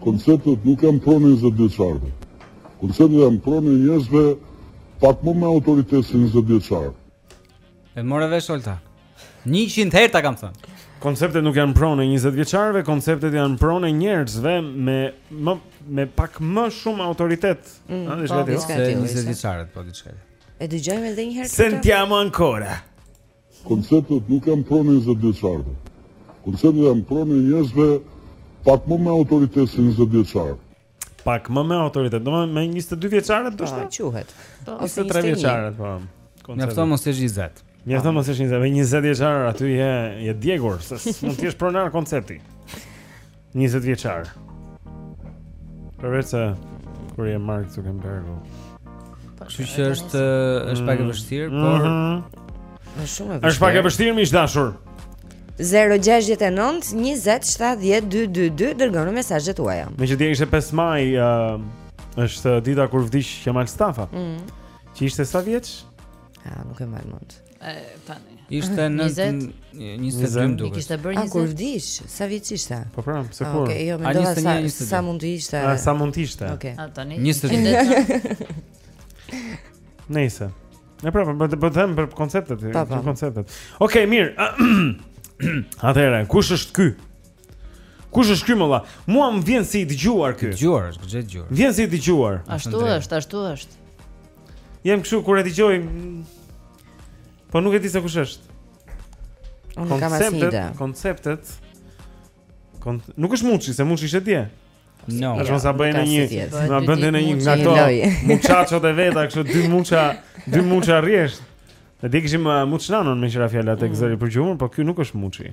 S12: Konceptet nuk janë pronë e njëzet-vjeçarëve. Konceptet janë pronë e njerëzve pak më me autoritet se njëzet-vjeçarë.
S7: E more vesh Olta. 100 herë ta kam thënë.
S1: Konceptet nuk janë pronë e 20 vjeçarëve, konceptet janë pronë e njerëzve me më me pak më shumë autoritet,
S5: mm, ëh,
S1: diçka po,
S5: tjetër.
S7: Se 20 vjeçarët, po diçka tjetër.
S5: E dëgjojmë edhe një herë këtë.
S1: Sentiamo ancora.
S12: Konceptet nuk janë pronë e njëzet vjeçarëve. Konceptet janë pronë e njerëzve pak më me autoritet se njëzet vjeçarë.
S1: Pak më me autoritet, domethënë njëzet dy vjeçarët
S5: do
S1: shta?
S5: Po, quhet.
S1: Po, ose tre vjeçarët, po.
S7: Mjafton mos të jesh njëzet.
S1: Mjafton mos të jesh njëzet, me njëzet vjeçarë aty je, je djegur, s'mund të jesh pronar koncepti. 20 vjeçar. Përveç se kur je Mark Zuckerberg.
S7: Po, Kështu që është është pak e mm. vështirë, mm -hmm. por
S1: mhm.
S5: është shumë e vështirë.
S1: Është pak e
S5: vështirë
S1: miq të dashur.
S5: 069 20 70 222 dërgoni mesazhet tuaja.
S1: Meqë dje ishte 5 maj, uh, është dita kur vdiq Kemal Stafa.
S5: Mm.
S1: Që ishte sa vjeç?
S5: Ah, nuk e mbaj mend.
S8: E tani.
S7: Ishte 22
S8: më
S7: duket.
S8: Kishte bërë
S5: 20. Kur vdiq, sa vjeç ishte?
S1: Po pra,
S5: pse
S1: kur?
S5: Okej, jo, mendova sa sa mund të ishte.
S1: A sa mund të ishte?
S5: Okej.
S8: A tani?
S7: 22.
S1: Nëse. Ne prapë, po themi për konceptet, për konceptet. Okej, mirë. Atëherë, kush është ky? Kush është ky më vallë? Mua më vjen si i dëgjuar ky.
S7: Dëgjuar, është i dëgjuar.
S1: Vjen si i dëgjuar.
S8: Ashtu është, ashtu është.
S1: Jem kështu kur e dëgjoj. Po nuk e di se kush është.
S5: Nuk kam asnjë ide.
S1: Konceptet. Kon... Nuk është Muçi, se Muçi ishte dje.
S7: No.
S1: Është mos sa bëjnë
S5: në
S1: një, na
S8: bën
S1: në një nga ato. Muçaçot e veta, kështu dy muça, dy muça rresht. Ne dikishim uh, Muçlanon me qira fjalë atë mm. zëri për gjumur, por ky nuk është Muçi.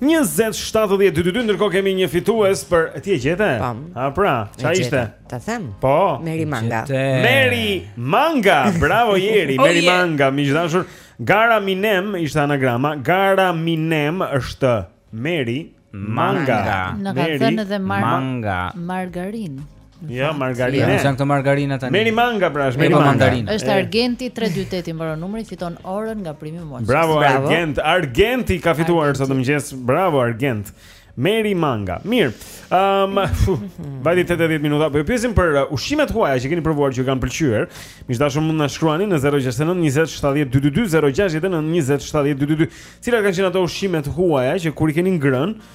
S12: 20
S1: 70 222 ndërkohë kemi një fitues për ti, e gjete?
S5: Po.
S1: A pra, ça ishte?
S5: Ta them.
S1: Po.
S5: Meri Manga.
S1: Meri Manga. Bravo Jeri,
S7: oh,
S1: Meri Manga, miq të dashur. Gara Minem ishte anagrama. Gara Minem është Meri Manga.
S8: Manga. Në
S1: ka
S8: thënë edhe
S7: Manga.
S8: Margarin.
S1: Jo,
S7: margarinë.
S1: Janë
S7: janë këto margarina tani.
S1: Meri manga pra, është
S7: meri
S1: manga.
S8: Është Argenti 328 i mbaron numri, fiton orën nga primi Moshi.
S1: Bravo,
S5: Bravo
S1: Argent, Argenti ka fituar sot në mëngjes. Bravo Argent. Meri manga. Mirë. Ehm, um, vajti 8 minuta. Po ju pyesim për uh, ushqimet e huaja që keni provuar që ju kanë pëlqyer. Miq të dashur mund të na shkruani në 069 20 70 222 069 20 70 222. Cilat kanë qenë ato ushqimet e huaja që kur i keni ngrënë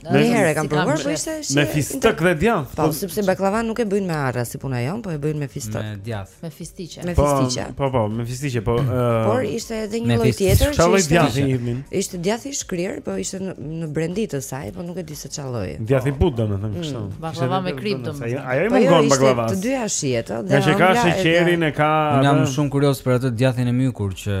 S5: Një herë e kam provuar, po ishte si
S1: me fistok dhe djathë.
S5: Po, sepse bakllavanë nuk e bëjnë me arra si puna jonë, po e bëjnë me fistok.
S7: Me djathë.
S8: Me fistiqe.
S5: Me
S1: po,
S5: fistiqe.
S1: Po, po, me fistiqe, po.
S5: Por ishte edhe një lloj tjetër
S1: që
S5: ishte
S1: djathë i jepnin.
S5: Ishte djathë i shkrirë, po ishte në brendësi të saj, po nuk e di se çfarë lloji.
S1: Djathë i butë domethënë mm. kështu.
S8: Bakllava me
S1: kripë
S8: domethënë.
S1: Ajo i
S5: po,
S1: mungon
S5: jo,
S1: bakllavës.
S5: Të dyja shihet,
S1: ëh. Ngaqë ka sheqerin e ka.
S7: Unë jam shumë kurioz për atë djathin e mykur që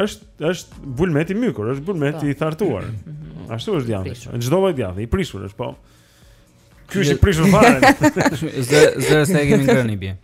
S1: Është
S5: është
S1: bulmet i mykur, është bulmet
S8: po.
S1: i thartuar. Mhm. Ashtu është djathi. Çdo lloj djathi i prishur është, po. Ky është i prishur fare.
S7: Zë zë s'e kemi ngrënë i bie.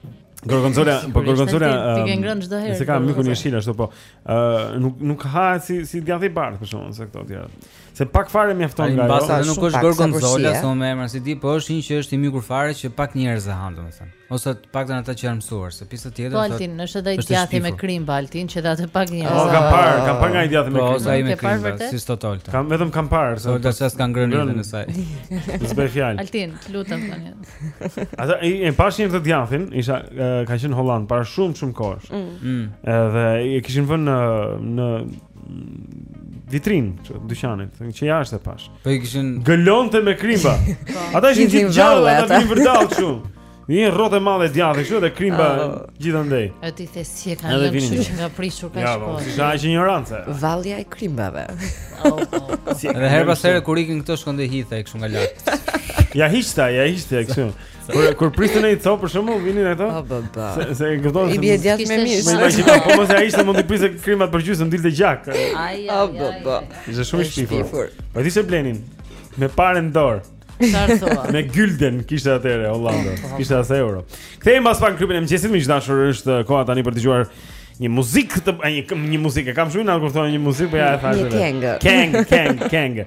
S1: Gorgonzola, po gorgonzola.
S8: Ti ke ngrënë çdo herë.
S1: Se ka mykun jeshil ashtu po. Ë nuk nuk ha si si djathi i bardhë për shkakun se këto tjera. Se pak fare mjafton nga ajo.
S7: Ai nuk është gorgonzola, s'u vë emra si ti, po është një që është i mykur fare që pak njerëz e han domethënë. Ose të paktën ata që janë mësuar, se pjesa tjetër
S8: po,
S7: thotë.
S8: Altin, është edhe
S7: ai
S8: djathi me krimba Altin, që atë pak njerëz.
S1: Po, kam parë, kam parë nga ai djathi me
S7: po,
S1: krimba.
S7: Po, si ai me
S8: krimba,
S7: siç
S8: thotë
S7: Olta. E
S1: kam vetëm kam parë, se
S7: ata s'e kanë
S1: ngrënë
S7: në e saj.
S1: S'bëhet fjalë.
S8: Altin, lutem tani.
S1: Atë e pashë, këtë djathin, isha kam qenë në Holandë para shumë shumë kohësh.
S7: Mm. Mm.
S1: Edhe e kishin vënë në vitrinë të dyqanit, domethënë që jashtë e pashë.
S7: Po i kishin
S1: gëlonte me krimba.
S8: Po.
S1: Ata ishin gjithë gjallë, ata vinin vërdallë kështu. Një rrotë e madhe djathi kështu dhe krimba
S5: oh.
S1: gjithandej.
S8: E ti the si e kanë lënë kështu qenka prishur kaq po.
S1: Ja, po, si sa aq injorancë.
S5: Vallja e krimbave.
S1: Oh,
S7: oh, oh. Dhe herë pas herë kur ikin këto shkonte hidhte kështu nga lart.
S1: Ja hiqta, ja hiqte kështu. Kur kur priste ai copë për shembull vinin ato.
S5: Po po po.
S1: Se se këto
S5: i bie djathë me mish.
S1: Po imagjino, po se ai ishte mund të priste krimbat për gjysmë dilte gjak.
S8: Ai
S5: ai. Po po po.
S1: Ishte shumë i shpifur. Po ti s'e blenin me pare
S8: në dorë.
S1: Me gylden kishte atëherë Holanda. Po, po, po. S'kishte as euro. Kthehemi pas pak në klubin e mëngjesit, miq të dashur, është koha tani për të dëgjuar një muzikë të një një muzikë. Kam shumë inat kur thonë një muzikë, po ja e thashë.
S11: Këngë, këngë, këngë.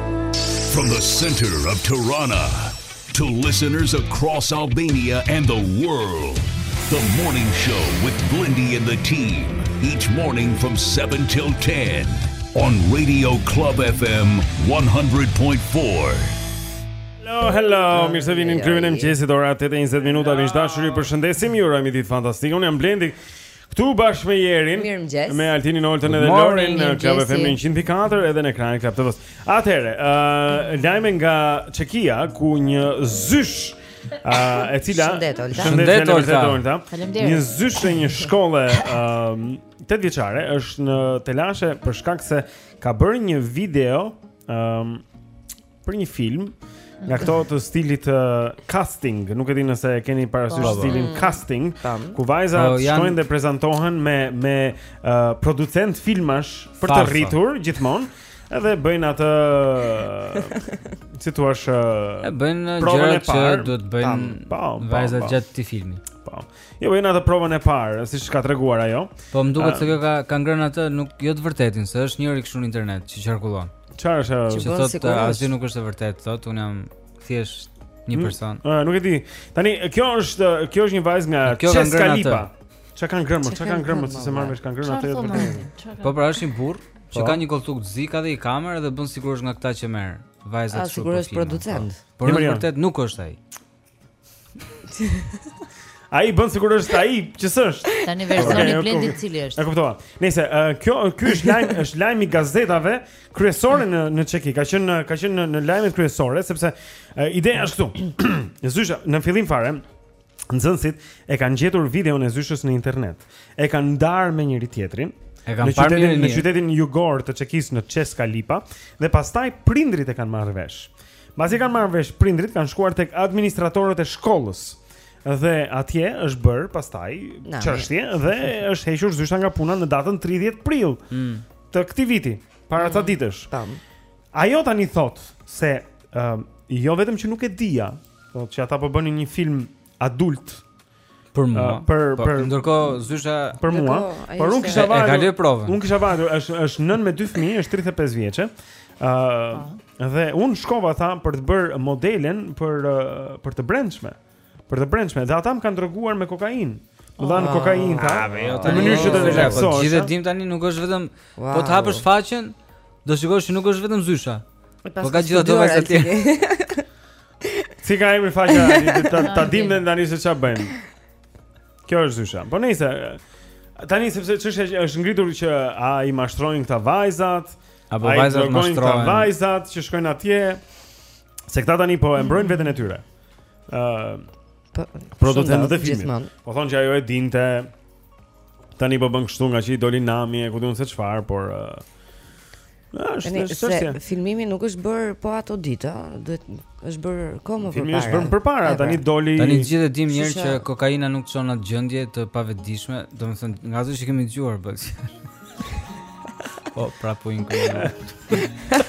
S11: From the
S6: center of Tirana to listeners across Albania and the world. The morning show with Blendi and the team each morning from 7 till 10 on Radio Club FM 100.4.
S1: Hello, hello. Mirë se vini në klubin e mëngjesit. Ora 8:20 minuta. Miq të dashur, ju përshëndesim. Ju urojmë një ditë fantastike. Unë jam Blendi. Këtu bashkë me Jerin,
S5: Mirëmëngjes.
S1: me Altinin, Oltën
S5: Good edhe morning,
S1: Lorin në Club,
S5: mirëmëngjesi,
S1: FM 100.4 edhe në ekranin e Club TV-s. Atëherë, ë lajme nga Çekia ku një zyshë ë e cila
S5: Shëndet, Olta.
S1: Shëndet,
S7: Shëndet,
S1: Shëndet,
S7: Olta.
S1: Olta. Olta.
S8: Faleminderit.
S1: Një zyshë e një shkolle ë 8 vjeçare është në telashe për shkak se ka bërë një video ë për një film nga këto të stilit uh, casting, nuk e di nëse e keni parasysh
S7: Po, po.
S1: stilin
S5: Mm.
S1: casting,
S5: Tam.
S1: ku vajzat
S7: Po, janë-
S1: shkojnë dhe prezantohen me me uh, producent filmash për të
S7: Farsa.
S1: rritur gjithmonë, edhe bëjnë atë si t'ua
S7: E bëjnë
S1: provën
S7: gjëra
S1: e
S7: që
S1: parë.
S7: duhet
S1: të
S7: bëjnë
S1: Tam, po, po,
S7: vajzat
S1: po.
S7: gjatë këtij filmi.
S1: Po. Jo, bëjnë atë provën e parë, siç ka treguar ajo.
S7: Po më duket se kjo ka ka ngrënë atë, nuk jo të vërtetin, se është njëri kështu në internet që qarkullon.
S1: Çfarë është
S5: ajo?
S7: Që thotë asgjë nuk është e vërtetë, thotë unë jam thjesht një
S1: mm,
S7: person.
S1: Ëh, nuk e di. Tani kjo është kjo është një vajzë nga Çeska
S7: Lipa.
S1: Çka kanë ngrënë,
S5: çka
S1: kanë ngrënë, s'e marr vesh kanë ngrënë atë
S8: të vërtetë.
S7: Po pra është një burr që
S1: po.
S7: ka një kolltuk të zi, ka dhe një kamerë dhe bën sikur është nga këta që merr. Vajzat e
S5: shkreta.
S7: Sikur
S5: është producent.
S7: Por në
S1: të
S7: vërtetë nuk është ai.
S1: Ai bën sikur është ai që s'është.
S8: Tani versioni
S1: okay,
S8: Blendi
S1: i
S8: cili është?
S1: E kuptova. Nejse uh, kjo ky është lajm është lajm i gazetave kryesore në në Çeki. Ka qenë ka qenë në, në lajmet kryesore sepse uh, ideja është këtu. Zysha në fillim fare nxënësit e kanë gjetur videon e zyshës në internet. E kanë ndarë me njëri tjetrin.
S7: E kanë parë
S1: në
S7: qytetin,
S1: në qytetin jugor të Çekisë në Çeska Lipa dhe pastaj prindrit e kanë marrë vesh. Mbasi e kanë marrë vesh prindrit, kanë shkuar tek administratorët e shkollës. Dhe atje është bërë pastaj çështje dhe është hequr zysha nga puna në datën 30 prill
S7: mm.
S1: të këtij viti, para mm. ca ditësh.
S5: Tam.
S1: Ajo tani thotë se uh, jo vetëm që nuk e dija, thotë që ata po bënin një film adult
S7: Për mua.
S1: Uh, për
S7: po,
S1: për
S7: ndërkohë zysha
S1: për mua. Por unë kisha
S7: vajtur. E kaloj provën.
S1: Unë kisha vajtur, është është nënë me dy fëmijë, është 35 vjeçë. Ëh, uh, dhe unë shkova tha për të bërë modelen për uh, për të brendshme. Për të brendshme, dhe ata më kanë droguar me kokainë. Më dhanë
S5: ah.
S1: kokainë tha.
S7: Ah, jo,
S1: në mënyrë që të
S7: relaksosh.
S1: Po
S7: gjithë dim tani nuk është vetëm po të hapësh faqen, do shikosh që nuk është vetëm zysha. Po ka gjithë ato vajza të
S5: tjera.
S1: Si e ka emrin faqja, ta dimë dhe ne tani se çfarë bëjmë. Kjo është zysha. Po nejse. Tani sepse çështja që është ngritur që a i mashtrojnë këta vajzat,
S7: apo vajzat
S1: mashtrojnë këta vajzat që shkojnë atje. Se këta tani po e mbrojnë mm. veten e tyre. Ë
S5: po,
S1: producentët e filmit. Po thonë që ajo e dinte. Tani po bën kështu ngaqë i doli nami, ku di unë se çfarë, por uh, Është çështje.
S5: Filmimi nuk është bërë po ato ditë, ëh, duhet është bërë kohë më
S1: parë.
S5: Filmi
S1: është bërë më
S5: parë,
S1: tani
S5: pra.
S1: doli.
S7: Tani të gjithë e dimë
S5: njëherë
S7: që kokaina nuk të çon në gjendje të pavetëdijshme, domethënë nga ato që kemi dëgjuar po. Po, pra po inkujë.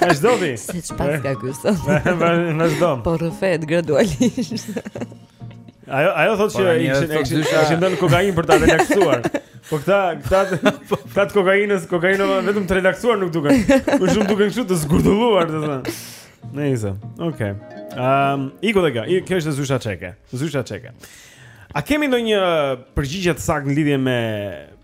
S1: Është dobi.
S5: Si çfarë ka ky sot?
S1: Është dobi.
S5: Po rrëfehet gradualisht.
S1: Ajo ajo thotë se
S7: ai
S1: ishte
S7: i
S1: kishin dhënë kokainë për ta relaksuar. Po këta këta këta të kokainës, kokaina vetëm të relaksuar nuk duken. Po shumë duken kështu të zgurdulluar, domethënë. Nejse. Okej. Ehm, iku dhe kjo, kjo është zysha çeke. Zysha çeke. A kemi ndonjë përgjigje të saktë në lidhje me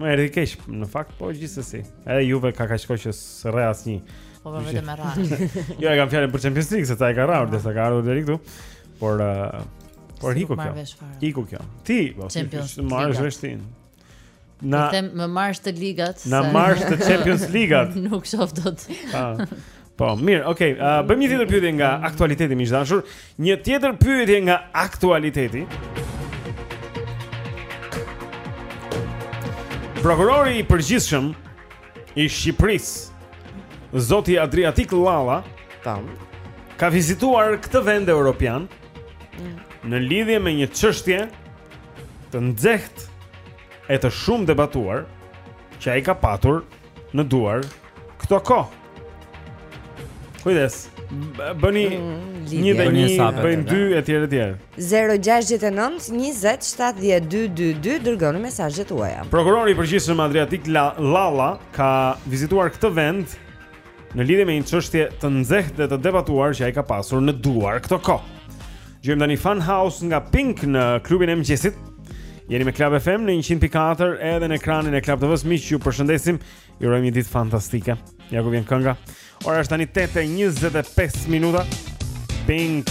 S1: Më erdhi keq në fakt, po gjithsesi. Edhe Juve ka kaq kohë që s'rreh asnjë.
S8: Po vetëm me rrahë.
S1: Jo, e kam fjalën për Champions League, se ta ka rrahur, derisa ka ardhur deri këtu. Por uh, por
S8: iku
S1: kjo. Iku kjo. Ti, po,
S8: Champions
S1: League. Marrësh vesh ti.
S8: Na them më marrësh të ligat.
S1: Na marrësh të Champions League-at.
S8: Nuk shoh dot.
S1: Ah. Po, mirë, okay, uh, bëjmë një tjetër pyetje nga aktualiteti miq të dashur, një tjetër pyetje nga aktualiteti. Prokurori i përgjithshëm i Shqipërisë, zoti Adriatik Llalla,
S5: tam,
S1: ka vizituar këtë vend europian mm. në lidhje me një çështje të nxehtë e të shumë debatuar që ai ka patur në duar këto kohë. Kujdes. Bëni
S5: mm,
S1: një dhe një, bëjnë dy e tjerë e tjerë.
S5: 069 20 70 222 dërgoni mesazhet tuaja.
S1: Prokurori i përgjithshëm Adriatik Llalla ka vizituar këtë vend në lidhje me një çështje të nxehtë dhe të debatuar që ai ka pasur në duar këto kohë. Dëgjojmë tani Fun House nga Pink në klubin e mëngjesit. Jeni me Club FM në 100.4 edhe në ekranin e Club TV-s. Miq, ju përshëndesim. Ju urojmë një ditë fantastike. Ja ku vjen kënga. Ora është tani 8:25 minuta. Pink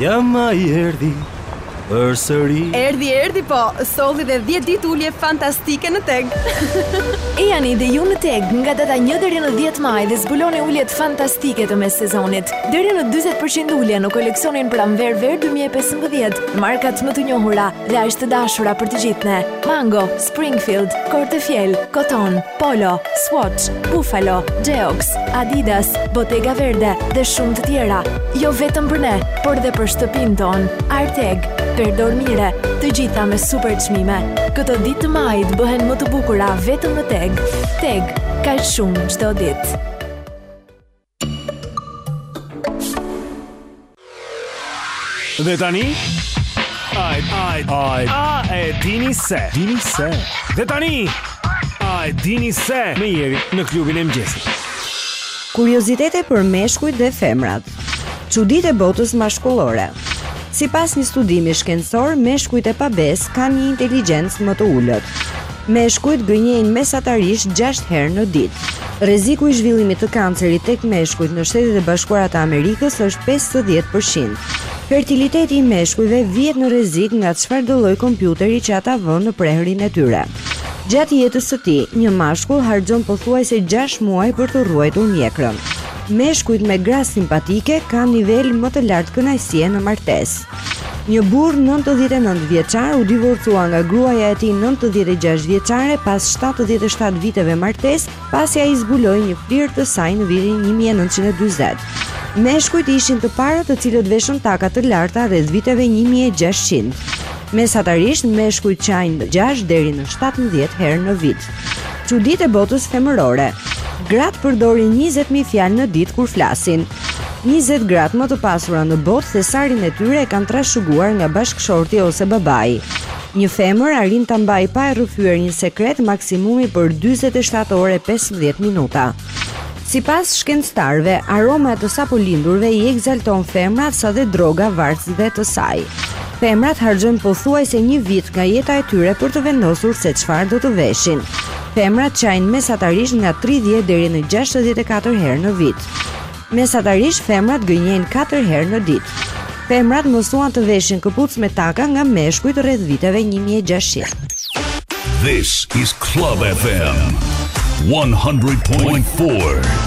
S9: Jam a i erdhi, përsëri.
S3: Erdhi, erdhi, po, solli dhe 10 ditë ulje fantastike në TEG. Ejani dhe ju në TEG nga data 1 deri në 10 maj dhe zbuloni uljet fantastike të mes-sezonit. Deri në 20% ulje në koleksionin pranverë verë 2015, markat më të njohura, Dhe aq të dashura për të gjithë ne. Mango, Springfield, Cortefiel, Koton, Polo, Swatch, Buffalo, Geox, Adidas, Bottega Verde dhe shumë të tjera. Jo vetëm për ne, por dhe për shtëpinë tonë. Arteg, Perdormire, të gjitha me super çmime. Këto ditë të majit bëhen më të bukura vetëm në TEG. TEG, kaq shumë çdo ditë.
S1: Dhe tani Ai ai ai a e dini se dini se Dhe tani A e dini se me Jerin në klubin e mëngjesit
S5: Kuriozitete për meshkujt dhe femrat Çuditë e botës mashkullore Sipas një studimi shkencor, meshkujt e pabesë kanë një inteligjencë më të ulët. Meshkujt gënjejnë mesatarisht gjashtë herë në ditë. Rreziku i zhvillimit të kancerit tek meshkujt në Shtetet e Bashkuara të Amerikës është pesëdhjetë për qind. Fertiliteti i meshkujve vihet në rrezik nga çfarëdo lloj kompjuteri që ata vënë në prehërin e tyre. Gjatë jetës së tij, një mashkull harxhon pothuajse gjashtë muaj për të rruajtur mjekrën. Meshkujt me gra simpatike kanë nivel më të lartë kënaqësie në martesë. Një burrë nëntëdhjetë e nëntë vjeçar u divorcua nga gruaja e tij nëntëdhjetë e gjashtë vjeçare pas shtatëdhjetë e shtatë viteve martesë, pasi ai zbuloi një flirt të saj në vitin një mijë e nëntëqind e dyzet. Meshkujt ishin të parët të cilët veshën taka të larta rreth viteve një mijë e gjashtëqind. Mesatarisht, meshkujt qajnë gjashtë deri në shtatëmbëdhjetë herë në vit. Çuditë e botës femërore. Gratë përdorin 20 mijë fjalë në ditë kur flasin. 20 gratë më të pasura në botë thesarin e tyre e kanë trashëguar nga bashkëshorti ose babai. Një femër arrin ta mbajë pa e rrëfyer një sekret maksimumi për 47 orë e 15 minuta. Sipas shkencëtarëve, aroma e të sapolindurve i ekzalton femrat sa dhe droga vartësit të saj. Femrat harxhojnë pothuajse një vit nga jeta e tyre për të vendosur se çfarë do të veshin. Femrat qajnë mesatarisht nga 30 deri në 64 herë në vit. Mesatarisht femrat gënjejnë katër herë në ditë. Femrat mësuan të veshin këpucë me taka nga meshkujt rreth viteve 1600.
S11: This is Club FM 100.4.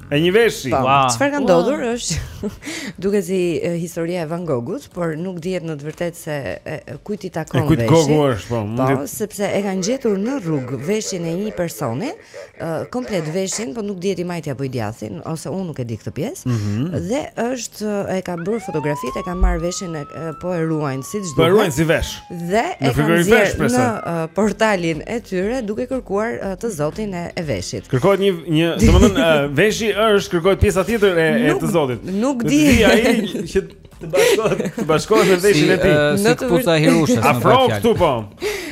S1: E
S5: një veshi. Po, wow. Çfarë ka ndodhur është duket si historia e Van Gogut, por nuk dihet në të vërtetë se kujt i takon
S1: veshi. Kujt Gogu është, po.
S5: Po,
S1: mundet...
S5: sepse e kanë gjetur në rrugë veshin e një personi, uh, komplet veshin, por nuk dihet i majti apo i djathti, ose unë nuk e di këtë pjesë.
S1: Mm -hmm.
S5: Dhe është e ka bërë fotografitë, e ka marrë veshin e po e ruajnë siç duhet.
S1: Po e ruajnë si vesh.
S5: dhe e kanë
S1: nxjerrë
S5: në uh, portalin e tyre duke kërkuar uh, të zotin e, e veshit.
S1: Kërkohet një një, domethënë uh, veshi është kërkohet pjesa tjetër e,
S5: nuk, e
S1: të zotit.
S5: Nuk di
S1: ai që të bashkohet, të bashkohet me veshin
S7: si,
S1: e tij.
S7: Uh, si këpuca e Hirushës.
S1: Afro këtu po.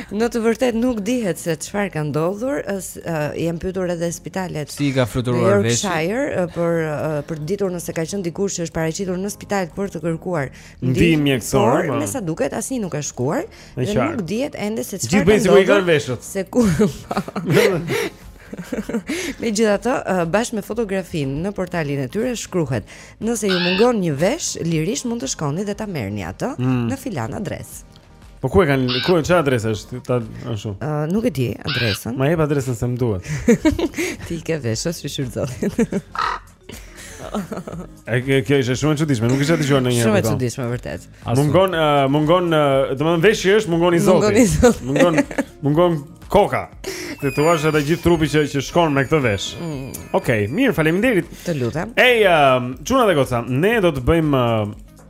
S5: Në të vërtetë nuk dihet se çfarë ka ndodhur, uh, janë pyetur edhe spitalet.
S7: Si ka fluturuar veshi?
S5: Yorkshire uh, për uh, për të ditur nëse ka qenë dikush që është paraqitur në spital për të kërkuar
S1: ndihmë mjekësore,
S5: por me sa duket asnjë nuk ka shkuar dhe nuk dihet ende se çfarë
S1: ka
S5: ndodhur.
S1: Gjithë veshët.
S5: Se ku. Megjithatë, bashkë me fotografinë në portalin e tyre shkruhet: Nëse ju mungon një vesh, lirisht mund të shkoni dhe ta merrni atë
S1: mm.
S5: në filan adresë.
S1: Po ku e kanë, ku e çfarë adresa është? Ta ashtu.
S5: Ë, uh, nuk e di adresën.
S1: Ma jep adresën se më duhet.
S5: Ti ke veshë, si shurdhot.
S1: Ëh, kjo ishte shumë e çuditshme, nuk isha dëgjuar ndonjëherë.
S5: Shumë e çuditshme vërtet.
S1: Mungon, uh, mungon, uh, domethënë veshi është mungon i zoti.
S5: Mungon i zoti.
S1: Mungon, mungon koka. Të thuash edhe gjithë trupi që që shkon me këtë vesh.
S5: Mm.
S1: Okej, okay, mirë, faleminderit.
S5: Të lutem.
S1: Ej, uh, çuna dhe goca, ne do të bëjmë uh,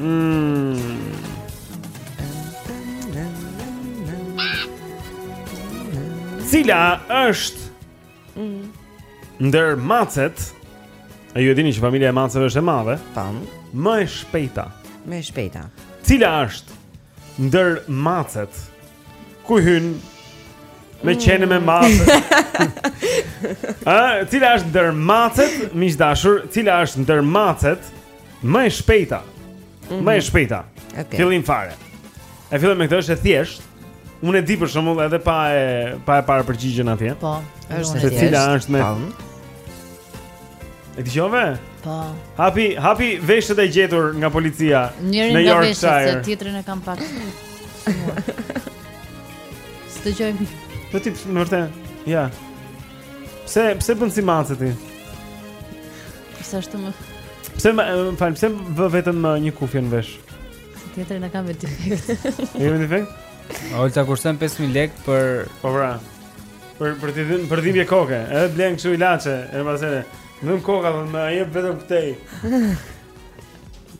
S1: Mmm.
S5: Cila
S1: është mm. ndër macet? A ju e dini që familja e maceve është e madhe?
S5: Tam.
S1: Më e shpejta.
S5: Më e shpejta.
S1: Cila është Ndër macet Ku hyn Me mm. qene me macet A, Cila është ndër macet miq të dashur Cila është ndër macet Më e shpejta mhm. Më e shpejta
S5: okay.
S1: Fillim fare E fillojmë me këtë është e thjeshtë Unë e di për shembull edhe pa e pa e parë përgjigjen atje.
S8: Po,
S5: është e thjeshtë.
S1: Cila është me? E dëgjove?
S8: Po
S1: Hapi, hapi veshët e gjetur nga policia
S8: Njërin
S1: në Yorkshire Njërin
S8: nga veshët se tjetrin e kam pak S'të dëgjojmë
S1: Po ti me vërte, ja Pse, pse bën si mace ti?
S8: Pse ashtu më
S1: Pse, më fal, pse vë vetëm një kufje në vesh?
S8: Se tjetrin e kam me defekt
S1: E ka me defekt?
S7: Olta kushton 5000 lekë për
S1: Po bra. Për për të dhim për dhimbje koke, edhe blen kështu ilaçe, edhe pas edhe. Nuk koka, po më jep vetëm këtej.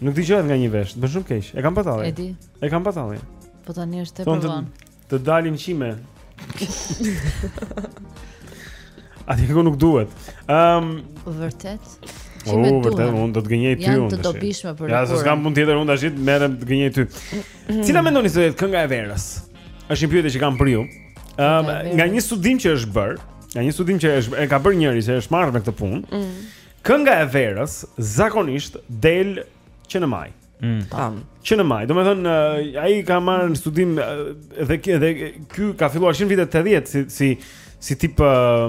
S1: Nuk dëgjohet nga një vesh, bën shumë keq. E kam batall.
S8: E di.
S1: E kam batall.
S8: Po tani është
S1: te
S8: provon.
S1: Të dalin qime. A ti nuk duhet. Ehm, um,
S8: vërtet.
S1: O,
S8: oh,
S1: vërtet, unë do të gënjej ty unë.
S8: Janë të dobishme për
S1: Ja, se s'kam punë tjetër unë tash, merrem të gënjej ty. Cila mendoni se është kënga e verës? Është një pyetje që kam për ju. Ëm
S8: um,
S1: nga një studim që është bërë, nga një studim që është e ka bër njëri që është marrë me këtë punë.
S5: Mm.
S1: Kënga e verës zakonisht del që në maj. Mm.
S5: Tam.
S1: Që në maj, domethënë ai ka marrë në studim dhe dhe ky ka filluar që në vitet 80 si si si tip uh,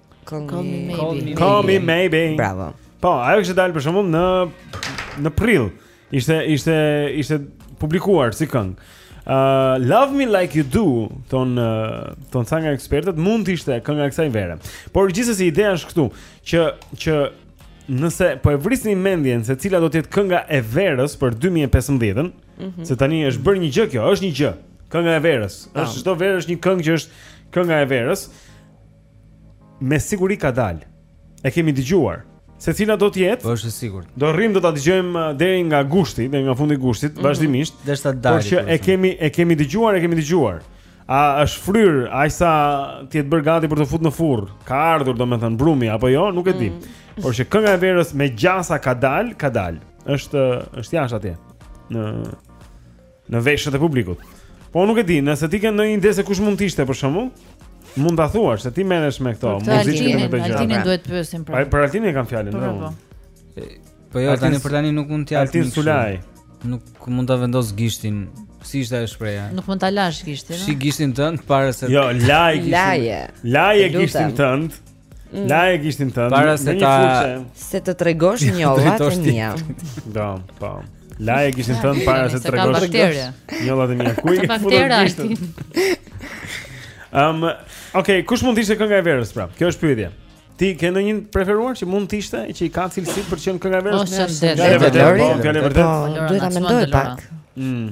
S1: Call me maybe.
S5: Call
S8: me maybe.
S5: Call me
S1: maybe.
S5: Bravo.
S1: Po, ajo kish dalë për shembull në në prill. Ishte ishte ishte publikuar si këngë. Uh, love me like you do thonë uh, thonë ca nga ekspertët, mund të ishte kënga e kësaj vere. Por gjithsesi ideja është këtu që që nëse po e vrisni mendjen se cila do të jetë kënga e verës për 2015-ën,
S5: mm -hmm.
S1: se tani është bërë një gjë kjo, është një gjë. Kënga e verës. Është çdo verë është një këngë që është kënga e verës. Me siguri ka dalë. E kemi dëgjuar. Se cila do të jetë?
S7: Po është e sigurt.
S1: Do rrimë do ta dëgjojmë uh, deri nga gushti, deri nga fundi i gushtit,
S7: mm -hmm.
S1: vazhdimisht.
S7: Derisa të dalë.
S1: Por që e kemi e kemi dëgjuar, e kemi dëgjuar. A është fryrë, aq sa të jetë bërë gati për t'u fut në furrë. Ka ardhur domethënë brumi apo jo, nuk e di. Mm -hmm. Por që kënga e verës me gjasa ka dalë, ka dalë. Është është jashtë atje. Në Në veshët e publikut. Po nuk e di, nëse ti ke ndonjë ide se kush mund të ishte për shembull, mund ta thuash se ti merresh me këto gjëra.
S8: Altinin duhet të pyesim pra.
S1: Për Altinin e kam fjalën,
S8: po, po, po.
S7: po jo, tani për tani nuk mund
S1: të
S7: japim. Altin
S1: Sulaj.
S7: Nuk mund ta vendos gishtin. Si ishte ajo shprehja?
S8: Nuk mund ta lash gishtin.
S7: Si gishtin tënd para se
S1: Jo, laj gishtin.
S5: Laje.
S1: Laje gishtin tënd.
S5: Mm.
S1: Laje gishtin tënd
S7: para se ta
S5: Se të tregosh njollat e mia
S1: Po, po Laje gishtin tënd para se të tregosh njollat e mia Ku
S8: e
S1: ke futur gishtin um, Ok, kush mund të ishte kënga e verës pra? Kjo është pyetje. Ti ke ndonjë preferuar që mund të ishte që i ka cilësi për të qenë kënga e verës?
S8: Është vërtet.
S1: Është vërtet. Është vërtet.
S5: Duhet ta mendoj pak.
S1: Mm.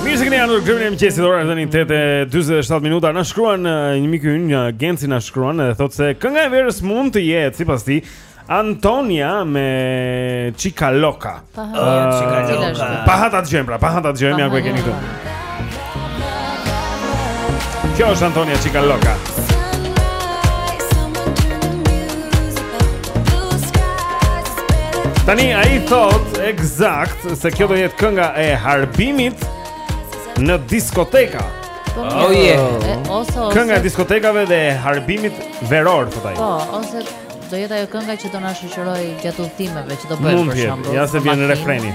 S8: Mirë
S7: se
S13: keni
S1: ardhur klubi i mëngjesit ora tani 8:47 minuta. Na shkruan një mik ynë, Genci na shkruan dhe thotë se kënga e verës mund të jetë sipas tij Antonia me Chica
S8: Loca.
S1: Po,
S8: Chica
S1: Loca. Pa ha ta dëgjojmë pra, pa ha ta dëgjojmë pra, ja ku e keni këtu. Kjo është Antonia Chica Loca. Tani ai thotë ekzakt se kjo do jetë kënga e harbimit në diskoteka
S8: po, Ose
S1: Kënga e diskotekave dhe harbimit veror thotë ai
S8: Po, ose do jetë ajo kënga që do na shoqërojë gjatë udhëtimeve që do bëjmë për shembull.
S1: Mund të jetë, ja se vjen refreni.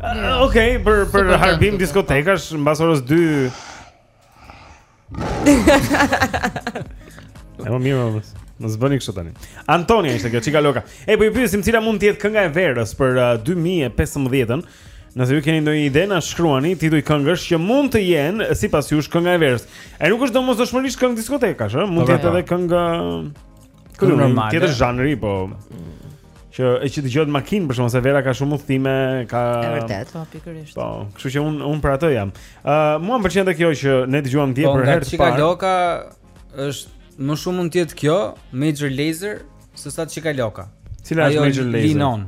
S1: Okej, okay, për për harbim
S8: po.
S1: diskotekash mbas orës 2. E më mirë mos. Mos bëni kështu tani. Antonia ishte kjo Chica Loca. E po ju pyesim cila mund të jetë kënga e verës për uh, 2015-ën. Nëse ju keni ndonjë ide na shkruani tituj këngësh që mund të jenë sipas jush kënga e verës. E nuk është domosdoshmërisht këngë diskotekash, ëh, mund të po, jetë
S7: po.
S1: edhe këngë
S7: Këngë
S1: normale, tjetër zhanri, po që e që dëgjohet makinë për shkak se vera ka shumë udhëtime, ka
S5: Është vërtet,
S8: po pikërisht.
S1: Po, kështu që unë unë për atë jam. Ë, uh, mua më pëlqen edhe kjo që ne dëgjuam dje
S7: po,
S1: për herë të parë.
S7: Chica Loca, është më shumë mund të jetë kjo Major Lazer sesa Chica Loca.
S1: Cila është Major Lazer?
S7: Lean On.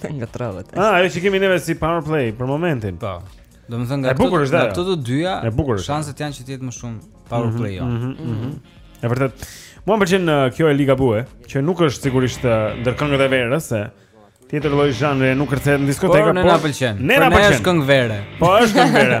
S5: Në nga travet
S1: Ah, ajo që kemi neve si power play për momentin
S7: Po Domethënë nga
S1: këto
S7: Nga këto të dyja Shanset janë që të jetë më shumë power mhm, play jo.
S1: mhm, mhm. E vërtet Mua më pëlqen uh, kjo e Ligabue Që nuk është sigurisht uh, ndër këngët e verës Se tjetër lloj zhanri nuk kërcehet në diskoteka
S7: Por, por ne na pëlqen
S1: Ne na pëlqen Po
S7: është këngë vere
S1: Po është këngë vere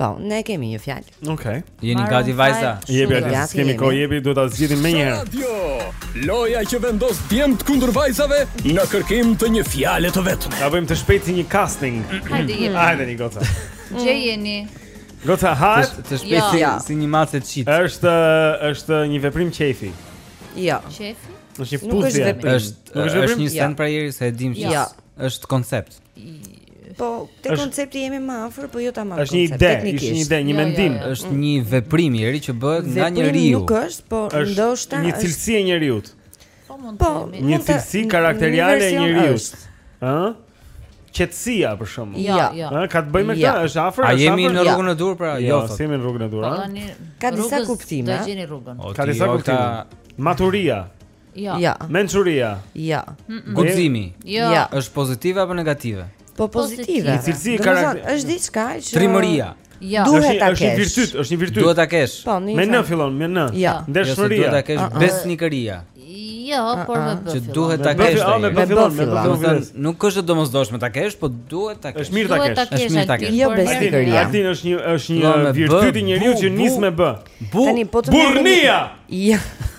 S11: Po,
S5: ne kemi një fjalë.
S1: Okej. Okay.
S7: Jeni gati vajza?
S1: Jepi atë,
S5: kemi
S1: kohë, jepi, duhet ta zgjidhim menjëherë.
S4: Radio, loja që vendos djemtë kundër vajzave në kërkim të një fjale të vetme.
S1: Ta bëjmë të shpejtë si një casting.
S8: Hajde, jepi.
S1: Hajde, një goca.
S8: Gje jeni?
S1: Goca, hajt.
S7: Të shpejtë jo. si,
S5: ja.
S7: si një mace qit.
S1: Është, është një veprim qejfi.
S5: Jo.
S8: Qejfi?
S1: Është një puthje.
S7: Është,
S1: është,
S7: është një send pra njeri, se e dim që është koncept.
S5: Po, te koncepti jemi më afër, po jo tamam koncept teknikisht.
S1: Është një ide, është një ide, një
S8: jo, jo,
S1: mendim,
S8: jo.
S7: është një veprim i ri që bëhet nga njeriu.
S5: Nuk është, po ndoshta është një
S1: cilësi e njeriu.
S8: Po mund
S5: po,
S8: të
S5: jetë
S1: cilësi karakteriale e njeriu. Ë? Qetësia për shembull.
S8: Jo, jo.
S1: Ë, ka të bëjë me këtë, është afër, është afër.
S7: A jemi në rrugën e duhur pra?
S1: Jo, s'jemi në rrugën e duhur,
S8: po, a?
S5: Ka disa kuptime.
S8: Do gjeni rrugën.
S1: Ka disa kuptime. Maturia.
S8: Jo.
S5: Ja.
S1: Mençuria.
S5: Ja.
S7: Guximi.
S8: Jo.
S5: Ja.
S7: Është pozitive apo negative?
S5: Po pozitive.
S8: Një
S1: cilësi karakteri.
S5: Është diçka që
S7: Trimëria.
S8: Jo.
S5: Duhet ta kesh.
S1: Është një virtyt, është një virtyt.
S7: Duhet ta kesh.
S5: Po,
S1: me n fillon, me n.
S5: Ja.
S7: Ndershmëria. Duhet ta kesh besnikëria.
S8: Jo, por me
S7: b
S8: fillon.
S7: Që duhet ta kesh.
S1: Me b fillon, me b
S5: fillon.
S7: Nuk është e domosdoshme ta kesh, po duhet ta kesh.
S1: Është mirë ta kesh.
S7: Është mirë ta kesh.
S5: Jo besnikëria.
S1: Altin është një është një virtyt i njeriu që nis me b.
S5: Tani po të Burrnia. Jo.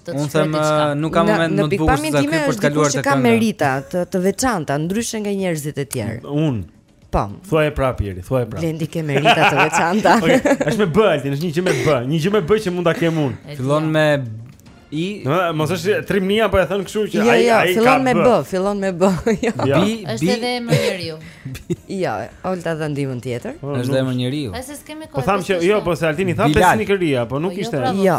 S5: të të
S7: shpreh
S8: diçka.
S7: Nuk kam moment më të bukur se ky për të kaluar te
S5: kënga. Ka merita të të veçanta ndryshe nga njerëzit e tjerë.
S1: Unë.
S5: Po.
S1: Thuaje prapë Jeri, thuaje prapë.
S5: Blendi ke merita të veçanta.
S1: Okej, është me B, Altin, është një gjë me B, një gjë me B që mund ta kem unë.
S7: Fillon me I
S1: Në, mos është trimnia po e thon kështu që
S5: jo,
S1: ai
S5: jo,
S1: ai ka.
S5: Jo, fillon me
S1: B,
S5: fillon me B. Jo.
S1: Ja.
S7: B,
S8: është edhe emër njeriu.
S5: Jo, Olta dha ndihmën tjetër.
S1: Po,
S7: është
S1: edhe
S7: emër njeriu.
S8: Ai s'kemi kohë.
S1: Po tham që jo, po se Altini tha besnikëria, po nuk
S8: jo,
S1: ishte.
S8: Pra,
S5: jo.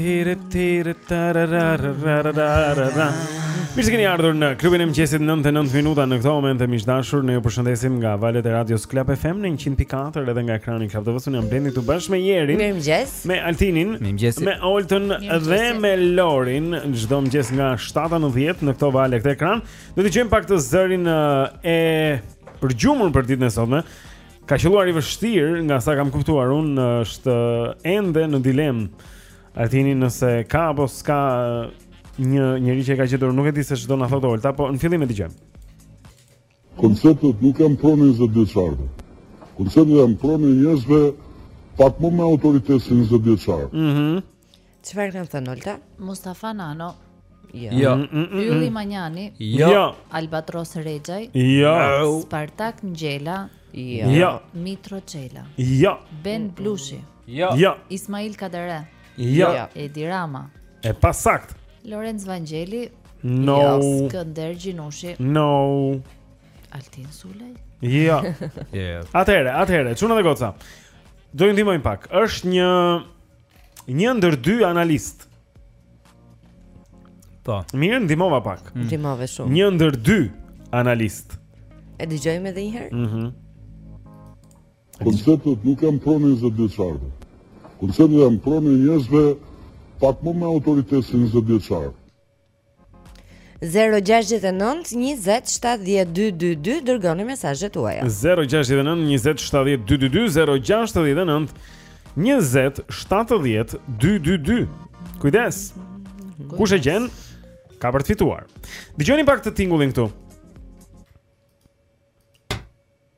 S1: Tire, tire, tararararararara Mirë se keni ardhur në klubin e mëngjesit 90 minuta në këto momente miq të dashur Ne ju përshëndesim nga valët e radios Club FM në 100.4 edhe nga ekrani i Club TV-së Unë jam Blendi këtu bashkë me Jerin
S5: Mirëmëngjes
S1: me Altinin, me Oltën dhe me Lorin çdo mëngjes nga 7:00 në 10 në këto valë këtë ekran. Do të dëgjojmë pak zërin e përgjumur për ditën e sotme. Ka qëlluar i vështirë nga sa kam kuptuar unë është ende në dilemë. Altini nëse ka apo s'ka një njeri që e ka gjetur, nuk e di se ç'do na thotë Olta, po në fillim e dëgjojmë.
S12: Konceptet nuk janë pronë e njëzet-vjeçarëve. Konceptet janë pronë e njerëzve pak më me autoritet se njëzet-vjeçarë.
S1: Mhm.
S5: Mm Çfarë kanë thënë Olta?
S8: Mustafa Nano.
S5: Jo.
S7: jo.
S8: Mm, mm, mm, Ylli Manjani.
S1: Jo. jo.
S8: Albatros Rexhaj.
S1: Jo.
S8: Spartak Ngjela.
S5: Jo.
S1: jo.
S8: Mitro Çela.
S1: Jo.
S8: Ben Blushi.
S7: Jo.
S1: Jo.
S8: Ismail Kadare.
S1: Jo. jo.
S8: Edi Rama.
S1: E pasaktë.
S8: Lorenc Vangjeli.
S1: No. Jo.
S8: Skënder Gjinushi.
S1: No.
S8: Altin Sulaj.
S1: Jo.
S7: Jo.
S1: Atëherë, atëherë, çuna dhe goca. Do ju ndihmojmë pak. Është një një ndër dy analistë.
S7: Po.
S1: Mirë, ndihmova pak. Mm.
S5: Ndihmove mm. shumë.
S1: Një ndër dy analistë.
S5: E dëgjojmë edhe një herë?
S1: Mhm.
S12: Mm Konceptet nuk janë pronë e njëzetvjeçarëve. Konceptet janë pronë e njerëzve pak më me autoritet se njëzetvjeçarët.
S5: 0-6-9-20-70-222 Dërgoni mesazhet tuaja
S1: 0-6-9-20-70-222 0-6-9-20-70-222 Kujdes Kush e gjen Ka për të fituar Dëgjoni pak këtë tingullin këtu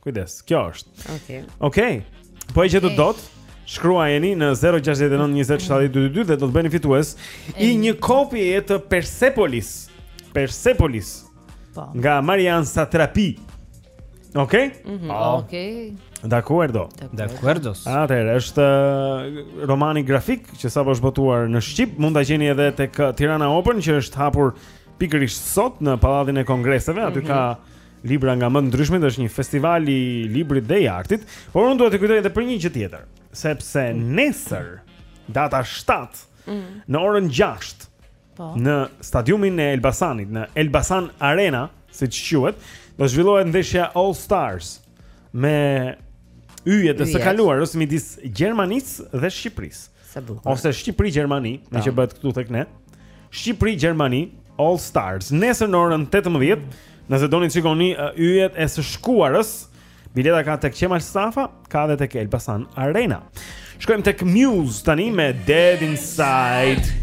S1: Kujdes, kjo është.
S5: Okej. Okay.
S1: Okej. Okay. Po e gjetët okay. dot? Shkruajeni në 069 20 70 222 dhe do të bëheni fitues i një kopjeje të Persepolis. Persepolis.
S8: Po.
S1: Nga Marjane Satrapi. Okej?
S8: Okay?
S1: Mm -hmm. oh.
S8: Okej.
S1: Okay.
S7: De acuerdo. De acuerdo.
S1: Atëherë është uh, romani grafik që sapo është botuar në shqip, mund ta gjeni edhe tek uh, Tirana Open që është hapur pikërisht sot në Pallatin e Kongreseve, aty
S5: mm -hmm.
S1: ka Libra nga më të ndryshmit është një festival i librit dhe i artit, por unë dua të kujtoj edhe për një gjë tjetër, sepse nesër data 7
S5: mm.
S1: në orën 6
S8: po.
S1: në stadiumin e Elbasanit, në Elbasan Arena, siç quhet, do zhvillohet ndeshja All Stars me yjet e së kaluarës midis Gjermanisë dhe Shqipërisë.
S5: Sa bukur.
S1: Ose Shqipëri
S5: Gjermani,
S1: meqë bëhet këtu tek ne. Shqipëri Gjermani All Stars. Nesër në orën 18, nëse doni të shikoni uh, yjet e së shkuarës, bileta ka tek Qemal Stafa, ka edhe tek Elbasan Arena. Shkojmë tek Muse tani me Dead Inside.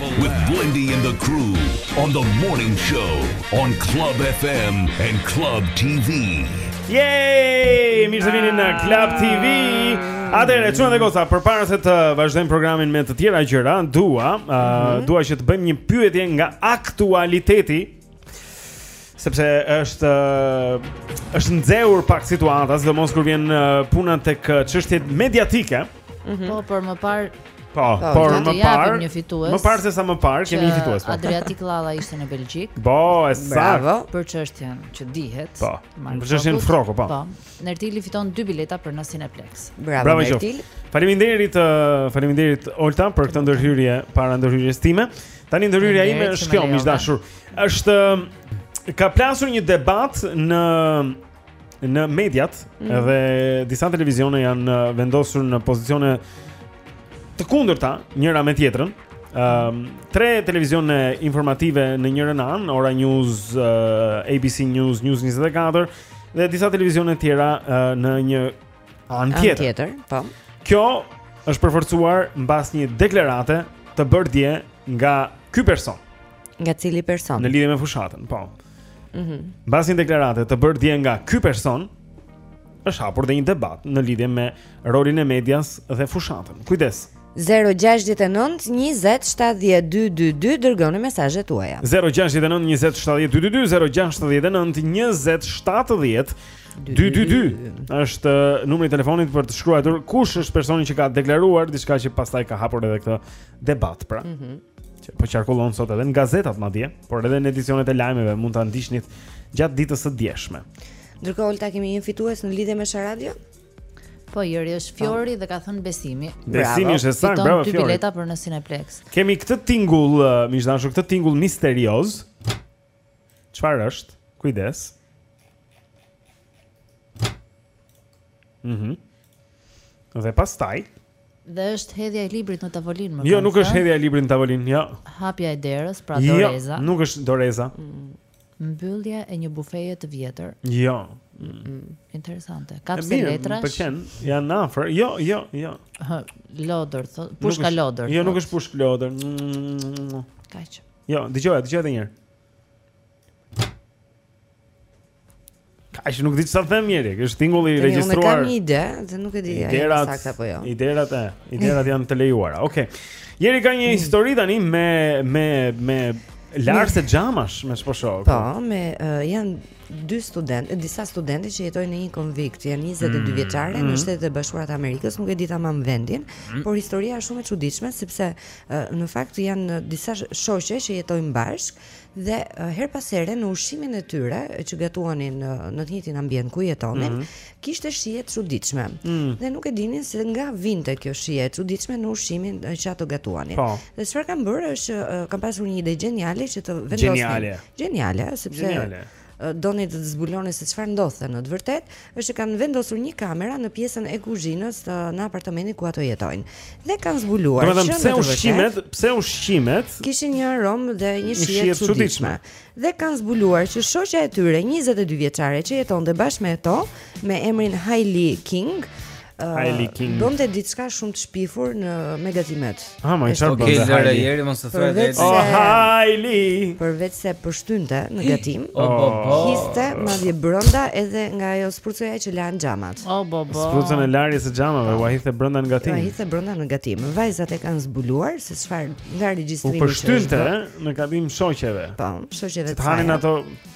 S13: With Blendi and
S6: the crew on the morning show on Club FM and Club TV.
S1: Yay! Mirë se vini në Club TV. Atëherë, çuna dhe goca, përpara se të vazhdojmë programin me të tjera gjëra, dua, uh, dua që të bëjmë një pyetje nga aktualiteti. Sepse është është nxehur pak situata, sidomos kur vjen puna tek çështjet mediatike. Mm -hmm.
S8: Po, por më parë
S1: Po,
S8: po,
S1: por më parë
S8: një fitues.
S1: Më parë se sa më parë kemi një fitues. Po.
S8: Adriatik Llalla ishte në Belgjikë.
S1: Po, e saktë.
S8: Për çështjen që dihet.
S1: Po. Për çështjen Frroku, po.
S8: Po. Nertili fiton dy bileta për në Cineplexx.
S1: Bravo, Bravo Nertil. Faleminderit, uh, faleminderit Olta për këtë ndërhyrje para ndërhyrjes time. Tani ndërhyrja ime është kjo, miq
S8: të
S1: dashur. Është ka plasur një debat në në mediat
S5: mm.
S1: dhe disa televizione janë uh, vendosur në pozicione të kundërta njëra me tjetrën. Ehm, um, tre televizione informative në njërën anë, Ora News, uh, ABC News, News 24 dhe disa televizione tjera uh, në një Anë tjetër.
S5: Anë
S1: tjetër,
S5: po.
S1: Kjo është përforcuar mbas një deklarate të bërë dje nga ky person.
S5: Nga cili person?
S1: Në lidhje me fushatën, po.
S5: Mhm.
S1: Mm mbas një deklarate të bërë dje nga ky person, është hapur dhe një debat në lidhje me rolin e medias dhe fushatën. Kujdes.
S5: 0-6-19-27-12-22 Dërgoni mesazhet tuaja
S1: 0-6-19-27-12-22 222 është uh, numri i telefonit për të shkruajtur kush është personi që ka deklaruar diçka që pastaj ka hapur edhe këtë debat pra.
S5: Mm -hmm.
S1: Që po qarkullon sot edhe në gazetat madje, por edhe në edicionet e lajmeve mund ta ndiqnit gjatë ditës së djeshme.
S5: Ndërkohë Olta kemi një fitues në lidhje me Sharadio.
S8: Po Jeri është Fiori dhe ka thënë Besimi.
S1: Besimi është e
S8: saktë,
S1: bravo Fiori.
S8: Fiton dy bileta për në Cineplex.
S1: Kemi këtë tingull, uh, miq të dashur, këtë tingull misterioz. Çfarë është? Kujdes. Mhm. Mm dhe pastaj
S8: dhe është hedhja e librit në tavolinë më
S1: thua?
S8: Jo,
S1: nuk është hedhja e librit në tavolinë, jo.
S8: Hapja e derës, pra
S1: jo,
S8: doreza.
S1: Jo, nuk është doreza.
S8: Mm. Mbyllje e një bufeje të vjetër.
S1: Jo.
S8: Interesante.
S1: Kapëse
S8: letrash?
S1: Pëlqen, janë afër. Jo, jo, jo.
S8: Lodër,
S1: thotë,
S8: pushka lodër.
S1: Jo, nuk është pushkë lodër.
S8: Kaq.
S1: Jo, dëgjoje, dëgjoje edhe një herë. Kaq nuk di çfarë të them njëri, ky është tingulli i
S5: regjistruar. Unë kam një ide, se nuk e di a
S1: është e
S5: saktë apo jo.
S1: Iderat e, iderat janë të lejuara. Okej. Okay. Jeri ka një mm. histori tani me me me larës xhamash, me çfarë shoh.
S5: Po, me uh, janë dy studentë, disa studentë që jetojnë në një konvikt, janë 22
S1: mm,
S5: vjeçare
S1: mm.
S5: në mm. Shtetet e Bashkuara të Amerikës, nuk e di tamam vendin,
S1: mm.
S5: por historia është shumë e çuditshme sepse në fakt janë disa shoqe që jetojnë bashkë dhe herë pas here në ushqimin e tyre që gatuanin në, në të njëjtin ambient ku jetonin,
S1: mm -hmm.
S5: kishte shije të çuditshme.
S1: Mm -hmm.
S5: Dhe nuk e dinin se nga vinte kjo shije e çuditshme në ushqimin që ato gatuanin.
S1: Po.
S5: Dhe çfarë kanë bërë është kanë pasur një ide gjeniale që të vendosnin.
S1: Gjeniale.
S5: Gjeniale, sepse Gjeniale. donin të zbulonin se çfarë ndodhte në të vërtetë, është që kanë vendosur një kamera në pjesën e kuzhinës në apartamentin ku ato jetojnë. Dhe kanë zbuluar që
S1: pse ushqimet
S5: kishin një aromë dhe një shije të
S1: çuditshme.
S5: Dhe kanë zbuluar që shoqja e tyre 22 vjeçare që jetonte bashkë me to me emrin Hailey King Bënte diçka shumë të shpifur me
S1: gatimet. Ha,
S5: më
S1: çfarë bën?
S7: Okej, lëre Jeri mos e thuaj vetë.
S1: Oh, Haili.
S5: Përveç se pështynte në gatim,
S7: oh, bo, bo.
S5: hidhte madje brenda edhe nga ajo sprucoja që lan xhamat.
S8: Oh, bo, bo.
S1: Sprucën e larjes së xhamave, u hidhte brenda në
S5: gatim.
S1: U
S5: hidhte brenda në gatim. Vajzat e kanë zbuluar se çfarë nga regjistrimi. U
S1: pështynte në gatim shoqeve.
S5: Po, shoqeve.
S1: Të hanin ato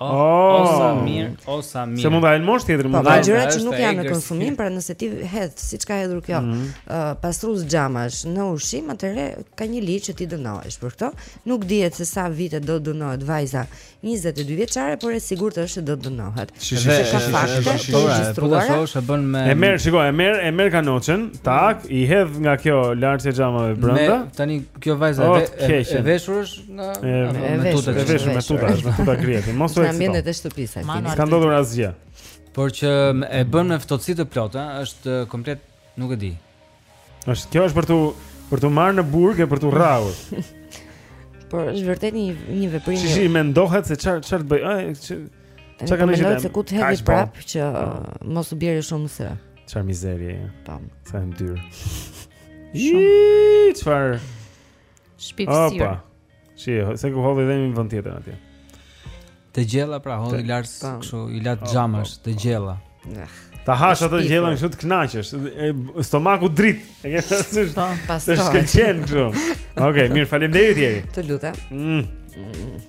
S7: Oh, oh,
S14: oh
S7: sa mirë, oh sa mirë.
S14: Se mund ta helmosh tjetrin,
S5: po,
S14: mund ta.
S5: Gjëra që nuk janë në konsumim, pra nëse ti hedh siç ka hedhur kjo,
S14: mm
S5: -hmm. uh, pastrues xhamash në ushqim, atëherë ka një ligj që ti dënohesh për këtë. Nuk dihet se sa vite do të dënohet vajza 22 vjeçare, por e sigurt është se do
S14: të dënohet.
S5: Dhe ka fakte të
S14: regjistruara.
S7: Po është e bën me
S14: E merr, shikoje, e merr, e merr kanoçën, tak, i hedh nga kjo larëse xhamash brenda.
S7: Tani kjo vajza e veshur është me tuta, me
S14: tuta, me tuta, me tuta gri, Jeri. Mos u eksito.
S5: Në mjetet e shtëpisë.
S14: S'ka ndodhur asgjë.
S7: Por që e bën me ftohtësi të plotë, është komplet, nuk e di.
S14: Është kjo është për t'u për t'u marrë në burg e për t'u rrahur.
S5: Por është vërtet një një veprim.
S14: Si si mendohet se çfarë çfarë të bëj? Ai
S5: çfarë
S14: kanë thënë
S5: se ku të
S14: hedhë
S5: prap që po. mos u bjer shumë se.
S14: Çfarë mizerie.
S5: Tam.
S14: Sa e ndyrë. Çfarë?
S8: Shpifësirë.
S14: Opa. Shih, se ku hodhi dhe në vend tjetër atje.
S7: Te gjella pra hodhi
S5: larës
S7: kështu,
S14: larës
S7: xhamash te gjella.
S14: T'i hash
S5: ato
S14: gjella kështu të kënaqesh. Stomaku dritë. E ke thënë
S8: është.
S14: Të shkëlqen kështu. Okej, mirë, faleminderit Jeri.
S5: Të lutem.
S14: Mm.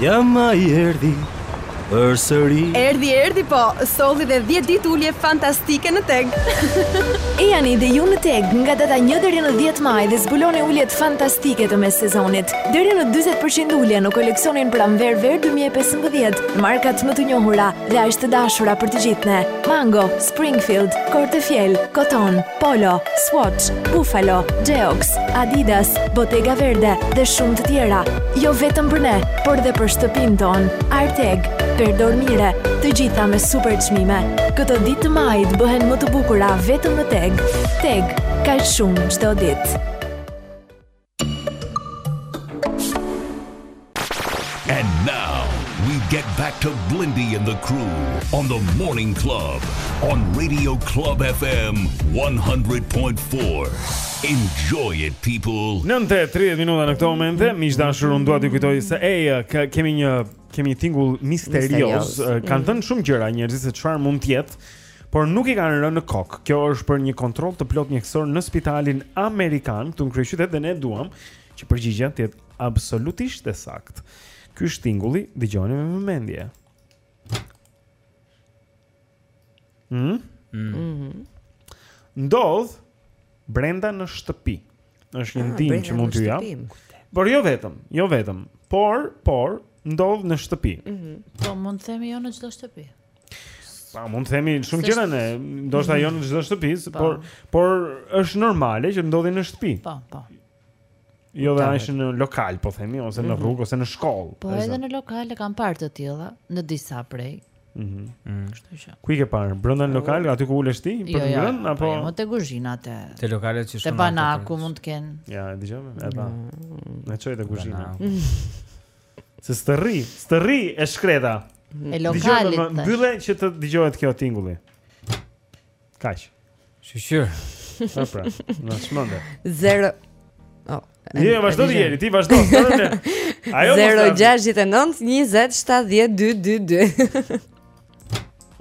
S15: Jam a
S9: i erdi, përsëri
S3: Erdhi, erdhi po, solli dhe 10 ditë ulje fantastike në Teg Ejani dhe ju në Teg nga data 1 deri në 10 maj dhe zbuloni uljet fantastike të mes-sezonit Deri në 40% ulje në koleksionin pranverë verë 2015 Markat më të njohura dhe aq të dashura për të gjithë ne. Mango, Springfield, Cortefiel, Koton, Polo, Swatch, Buffalo, Geox, Adidas, Bottega Verde dhe shumë të tjera. Jo vetëm për ne, por edhe për shtëpinë tonë, Arteg, Perdormire, të gjitha me super çmime. Këto ditë të majit bëhen më të bukura vetëm në Teg. Teg, kaq shumë çdo ditë.
S6: And now we get back to Blendi and the crew on the Morning Club on Radio Club FM 100.4. Enjoy it people.
S1: 9:30 minuta në këto momente, miq të dashur, unë dua t'ju kujtoj se ej, ka- kemi një kemi një tingull misterioz.
S5: Misterioz.
S1: Eh, Kanë thënë shumë gjëra njerëzit se çfarë mund të jetë. Por nuk i kanë rënë në kokë. Kjo është për një kontroll të plotë mjekësor në spitalin amerikan këtu në kryeqytet dhe ne duam që përgjigja të jetë absolutisht e saktë. Ky është tingulli, dëgjoni me vëmendje. Mhm. Mm
S5: mhm.
S1: Ndodh brenda në shtëpi. Është një
S5: ah, ndihmë
S1: që mund t'ju jap. Por jo vetëm, jo vetëm, por por ndodh në shtëpi. Mhm.
S8: Po mund të themi jo në çdo shtëpi.
S1: Po mund të themi shumë gjëra ne, ndoshta jo në çdo shtëpi,
S8: po.
S1: por por është normale që ndodh në shtëpi.
S8: Po, po.
S1: Jo dhe ashtë në lokal, po themi, ose në
S8: mhm.
S1: rrugë, ose në shkollë.
S8: Po edhe në lokal e kam parë të tilla, në disa prej.
S1: Mhm. Mm.
S8: Kështu që.
S1: Ku i ke parë? Brenda në lokal, aty ku ulesh ti, për
S8: jo, të
S1: ngrënë jo,
S8: apo? Jo, po te kuzhina te.
S7: Te lokalet që shumë.
S8: Te banaku mund të kenë.
S1: Ja, e dëgjova, e pa. Na çoi te kuzhina. Se s'të rri, s'të rri e shkreta.
S8: E lokalit. Dëgjo,
S1: mbylle që të dëgjohet kjo tingulli. Kaq.
S7: Shyqyr.
S1: Po pra, na çmende.
S5: 0 Oh.
S1: Ti vazhdo të qeni, ti vazhdo. Ajo
S5: 069 20 70 222.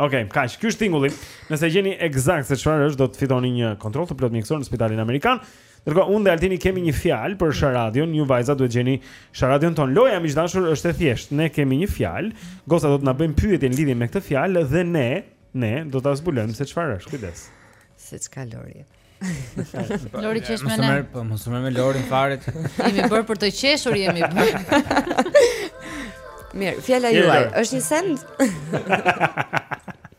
S1: Ok, kaq, ky është tingulli. Nëse gjeni ekzakt se çfarë është Do të fitoni një kontroll të plotë mjekësor në spitalin Amerikan Ndërkohë unë dhe Altini kemi një fjalë për Sharadion, ju vajza duhet gjeni Sharadion tonë. Loja miq të dashur është e thjeshtë. Ne kemi një fjalë, gocat do të na bëjnë pyetje në lidhje me këtë fjalë dhe ne, ne do ta zbulojmë se çfarë është. Kujdes.
S5: Se ç'ka Lori.
S8: Lori qesh me ne.
S7: Po mos u merr me Lorin fare.
S8: Jemi bërë për të qeshur jemi bërë.
S5: Mirë, fjala juaj është një send.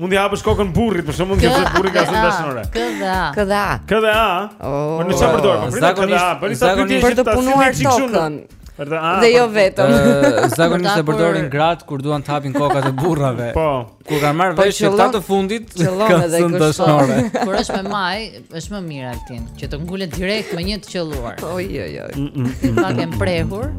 S1: Mund t'i hapësh kokën burrit, për shembull që burri ka
S8: zënë dashnore.
S5: KDA.
S1: KDA.
S5: KDA.
S1: Po ne s'e përdorim? Po
S7: vetëm
S1: KDA, bëni sa ti
S5: për të punuar tokën.
S1: Për të
S5: Dhe jo vetëm.
S7: Zakonisht e përdorin gratë kur duan të hapin kokat e burrave.
S1: Po.
S7: Kur kanë marrë
S5: po,
S7: vesh që këta të fundit, kanë
S5: zënë
S7: dashnore.
S8: Kur është me majë, Është më mirë Altin, që të ngulet direkt me një të qelluar.
S5: Oj oj oj.
S1: Mm, mm, mm,
S8: Pak e mprehur.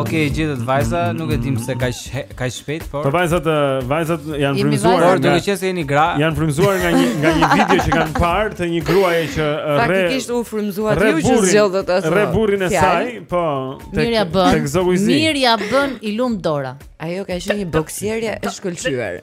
S7: Okej, e gjetët vajza, nuk e di se si kaq kaq shpejt, por
S1: Po vajzat vajzat janë frymëzuar,
S7: por duke qenë se jeni gra.
S1: Janë frymëzuar nga një nga një video që kanë parë të një gruaje që rreh.
S5: Faktikisht u
S1: frymëzuat
S5: ju që zgjodhët atë.
S1: Rreh burrin e saj, po.
S8: Mirë ia bën. Mirë ia bën, i lumtë dora.
S5: Ajo ka qenë një boksiere e shkëlqyer.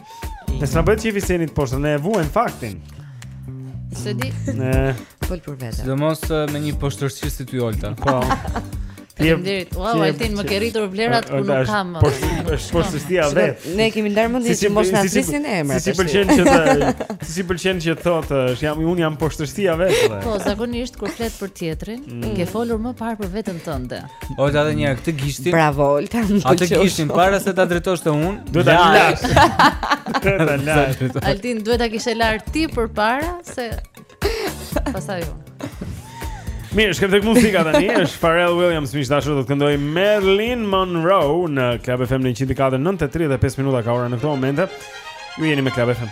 S1: Ne s'na bëhet qejfi se jeni poshtë, ne e vuajmë faktin.
S8: S'e di.
S1: Ne.
S5: Fol për vete.
S7: Sidomos me një poshtërsi si ty Olta.
S1: Po.
S8: Faleminderit. Wow, Altin më ke rritur vlerat ku nuk kam.
S11: Po, është poshtërsia vetë.
S5: Ne kemi ndarë mendjen që mos na flisin emrat.
S11: S'i pëlqen që të s'i pëlqen që të thotë, është jam unë jam poshtërsia vetë.
S8: Po, zakonisht kur flet për tjetrin,
S11: mm.
S8: ke folur më parë për veten tënde.
S7: Olta, ule dhe një herë këtë gishtin.
S5: Bravo Olta.
S7: Atë gishtin para se ta drejtosh te unë,
S11: duhet ta lash. Duhet ta lash.
S8: Altin duhet ta kishe lar ti përpara se pastaj unë.
S11: Mirë, shkojmë te kjo muzika tani, është Pharrell Williams, miq të dashur, do të këndojë Marilyn Monroe në Klab FM në 100.4, 9 e 35 minuta ka ora në këto momente. Ju jeni me Klab FM.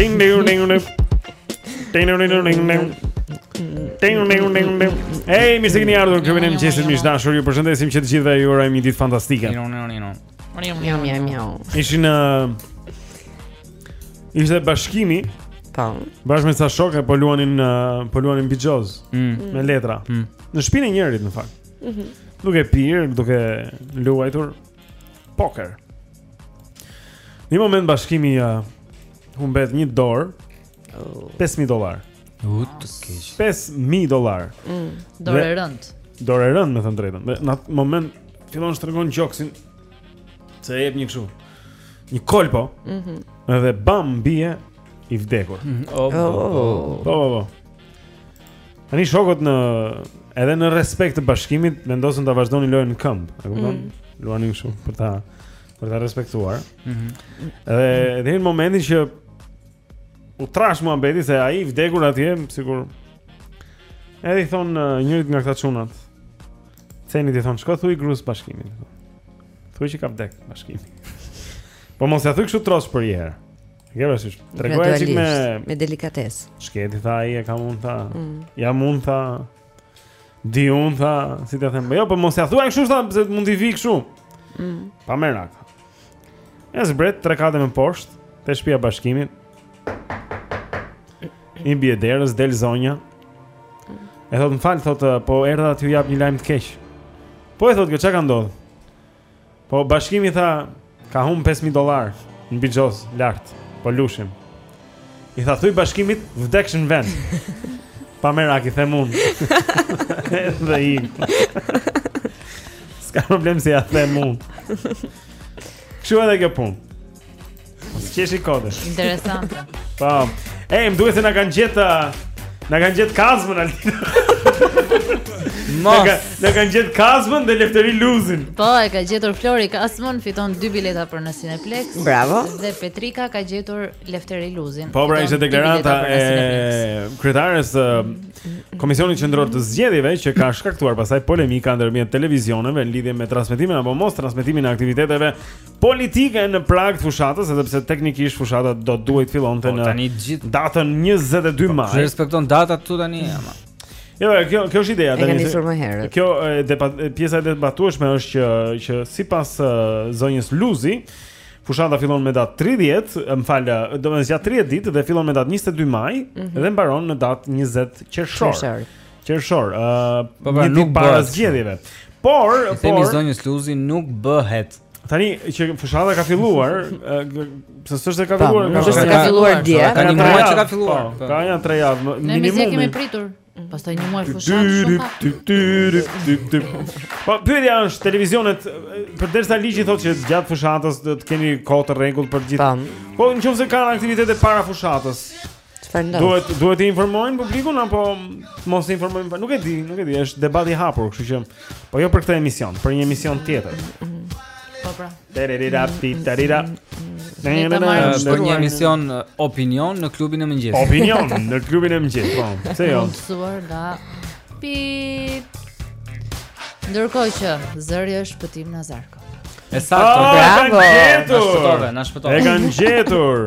S1: Ding ding ding ding. Ding ding ding ding ding. Ding ding ding ding. Hey, mirë se keni ardhur këtu në mëngjesin miq të dashur. Ju përshëndesim që të gjithëve, ju urojmë një ditë fantastike.
S5: Miau miau miau. miau.
S1: Ishin në Ishte Bashkimi. Tan.
S5: Po.
S1: Bashkë me ca shokë po luanin po luanin bixhoz
S7: mm.
S1: me letra.
S7: Mm.
S1: Në shpinë e njërit në fakt.
S5: Mhm.
S1: Mm duke pirë, duke luajtur poker. Në një moment Bashkimi uh, humbet një dorë 5000 dollar.
S7: U sa keq.
S1: 5000 dollar.
S5: Mm,
S8: dorë e rënd.
S1: Dorë e rënd, me thënë drejtën. Në atë moment fillon shtrëngon gjoksin se e jep një kështu. Një kolpo.
S5: Mhm.
S1: Mm edhe bam bie i vdekur.
S7: Mm -hmm.
S5: Oh. Oh.
S1: Po, po, po. Ata shokët në edhe në respekt të Bashkimit vendosën ta vazhdonin lojën në këmbë, e kupton?
S5: Mm.
S1: Luanin kështu për ta për ta respektuar.
S7: Mhm.
S1: Mm edhe në momentin që U trash muhabeti se ai i vdekur atje, sigur. Edhe i thon uh, njërit nga këta çunat. Cenit i thon, "Shko thuj grus Bashkimit." Thuj që ka vdek Bashkimi. po mos ja thuj kështu troç për një herë. Ke vështirë. Tregoja çik me
S5: me delikatesë.
S1: S'ke ti tha ai e kam unë tha.
S5: Mm.
S1: Ja mund tha. Di unë, tha, si t'ia them, jo, po mos ja thuaj kështu, tha, se mund t'i vij kështu.
S5: Mm.
S1: Pa merak. Zbret tre kate më poshtë, te shpia e Bashkimit. I bje derës, del zonja. I thotë, më fal, thotë, po erda t'ju jap një lajm të keq. Po i thotë kjo, ça ka ndodh? Po Bashkimi tha ka hum 5000 dollar në bixhoz lart. Po lujshim. I tha thuj Bashkimit vdeksh në vend. Pa merak i them un. Dhe i. S'ka problem se ja them un. Kështu edhe kjo punë. Qeshi kodin.
S8: Interesante.
S1: Po. Ej, më duhet se na kanë gjetë na kanë gjetë kazmën Altin. Mos. Na kanë gjetë kazmën dhe Lefteri Luzin.
S8: Po, e ka gjetur Flori kazmën, fiton dy bileta për në Cineplex.
S5: Bravo.
S8: Dhe Petrika ka gjetur Lefteri Luzin.
S1: Po, pra ishte
S8: deklarata
S1: e kryetares së Komisionit Qendror të Zgjedhjeve që ka shkaktuar pastaj polemika ndërmjet televizioneve në lidhje me transmetimin apo mos transmetimin e aktiviteteve politike në prag të fushatës, edhe pse teknikisht fushata do të duhej të fillonte
S7: po,
S1: në datën 22 po, maj.
S7: Ju respekton datat këtu tani ama.
S1: Jo, jo, kjo kjo është ideja tani.
S5: Kemi më herët.
S1: Kjo pjesa e debatueshme është që që sipas zonjës Luzi, fushata fillon me datë 30, më fal, zgjat 30 ditë dhe fillon me datë 22 maj
S5: mm -hmm.
S1: dhe mbaron në datë 20 qershor.
S5: Qershor,
S1: ë,
S7: po pra,
S1: një ditë para zgjedhjeve. Por,
S7: i themi zonjës Luzi nuk bëhet.
S1: Tani që fushata ka filluar, pse s'është se ka filluar?
S5: Nuk është se ka filluar dje.
S7: Ka një muaj që ka filluar.
S1: Po, po. Ka nja 3 javë minimum.
S8: Ne mezi kemi pritur. Mhm. Pastaj një muaj fushatë shumë pak.
S1: Po pyetja është televizionet përderisa ligji thotë që gjatë fushatës do të keni kohë të rregullt për gjithë. Po nëse kanë aktivitete para fushatës,
S5: Çfarë ndodh?
S1: Duhet duhet ta informojnë publikun apo mos ta informojnë? Nuk e di, nuk e di, është debat i hapur, kështu që po jo për këtë emision, për një emision tjetër.
S8: Po pra.
S1: Tererira pitarira.
S8: Ne jemi
S7: në për një emision uh, opinion në klubin e mëngjesit.
S1: Opinion në klubin e mëngjesit, po. Pse jo?
S8: Mësuar nga Pip. Ndërkohë që zëri është Petrit Nazarko.
S7: E
S1: saktë, oh, bravo.
S7: Na shpëtove, na shpëtove.
S1: E kanë gjetur.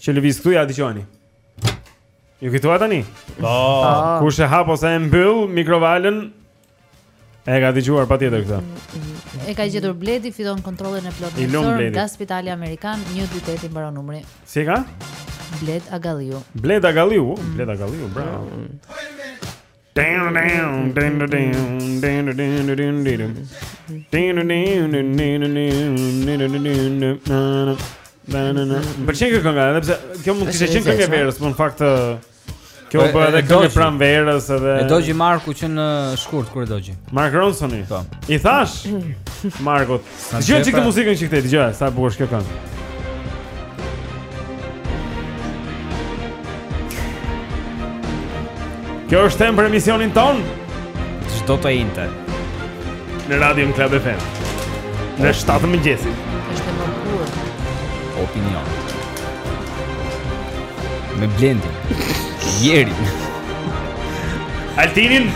S7: Që
S1: lëviz këtu ja dëgjojeni. Ju kujtohet tani?
S7: Po. Ah.
S1: Kush e hap ose e mbyll mikrovalën? E ka dëgjuar patjetër këtë.
S8: E ka gjetur Bledi fiton kontrollin e plotë
S1: I lum, Bledi.
S8: nga Spitali Amerikan 128 i mbaron numri.
S1: Si e ka?
S8: Bled Agalliu.
S1: Bled Agalliu, Bled Agalliu, bravo. Më pëlqen kjo kënga, edhe pse kjo mund të
S5: kishte
S1: qenë këngë e verës, por në fakt kjo
S7: po,
S1: bëhet edhe këngë pranverës edhe.
S7: E dogji Marku që në shkurt kur e dogji.
S1: Mark Ronsoni.
S7: Po.
S1: I thash Markut
S7: Sa Dëgjoje
S1: çikë muzikën çikë, dëgjoje, sa e bukur është kjo këngë.
S16: Kjo është temë për emisionin tonë
S7: Çdo të enjte
S16: Në Radio në Club FM Në 7 të mëngjesit
S8: Është si
S7: Opinion Me Blendin Jerin
S16: Altinin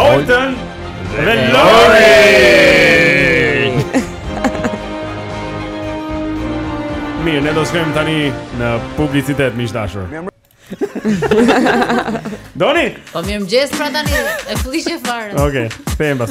S16: Oltën Dhe Lori! Mirë, ne do shkojmë tani në publicitet miq të dashur. Doni?
S8: Po mirëmëngjes pra tani, e flishe fare.
S16: Okej, okay, them pas.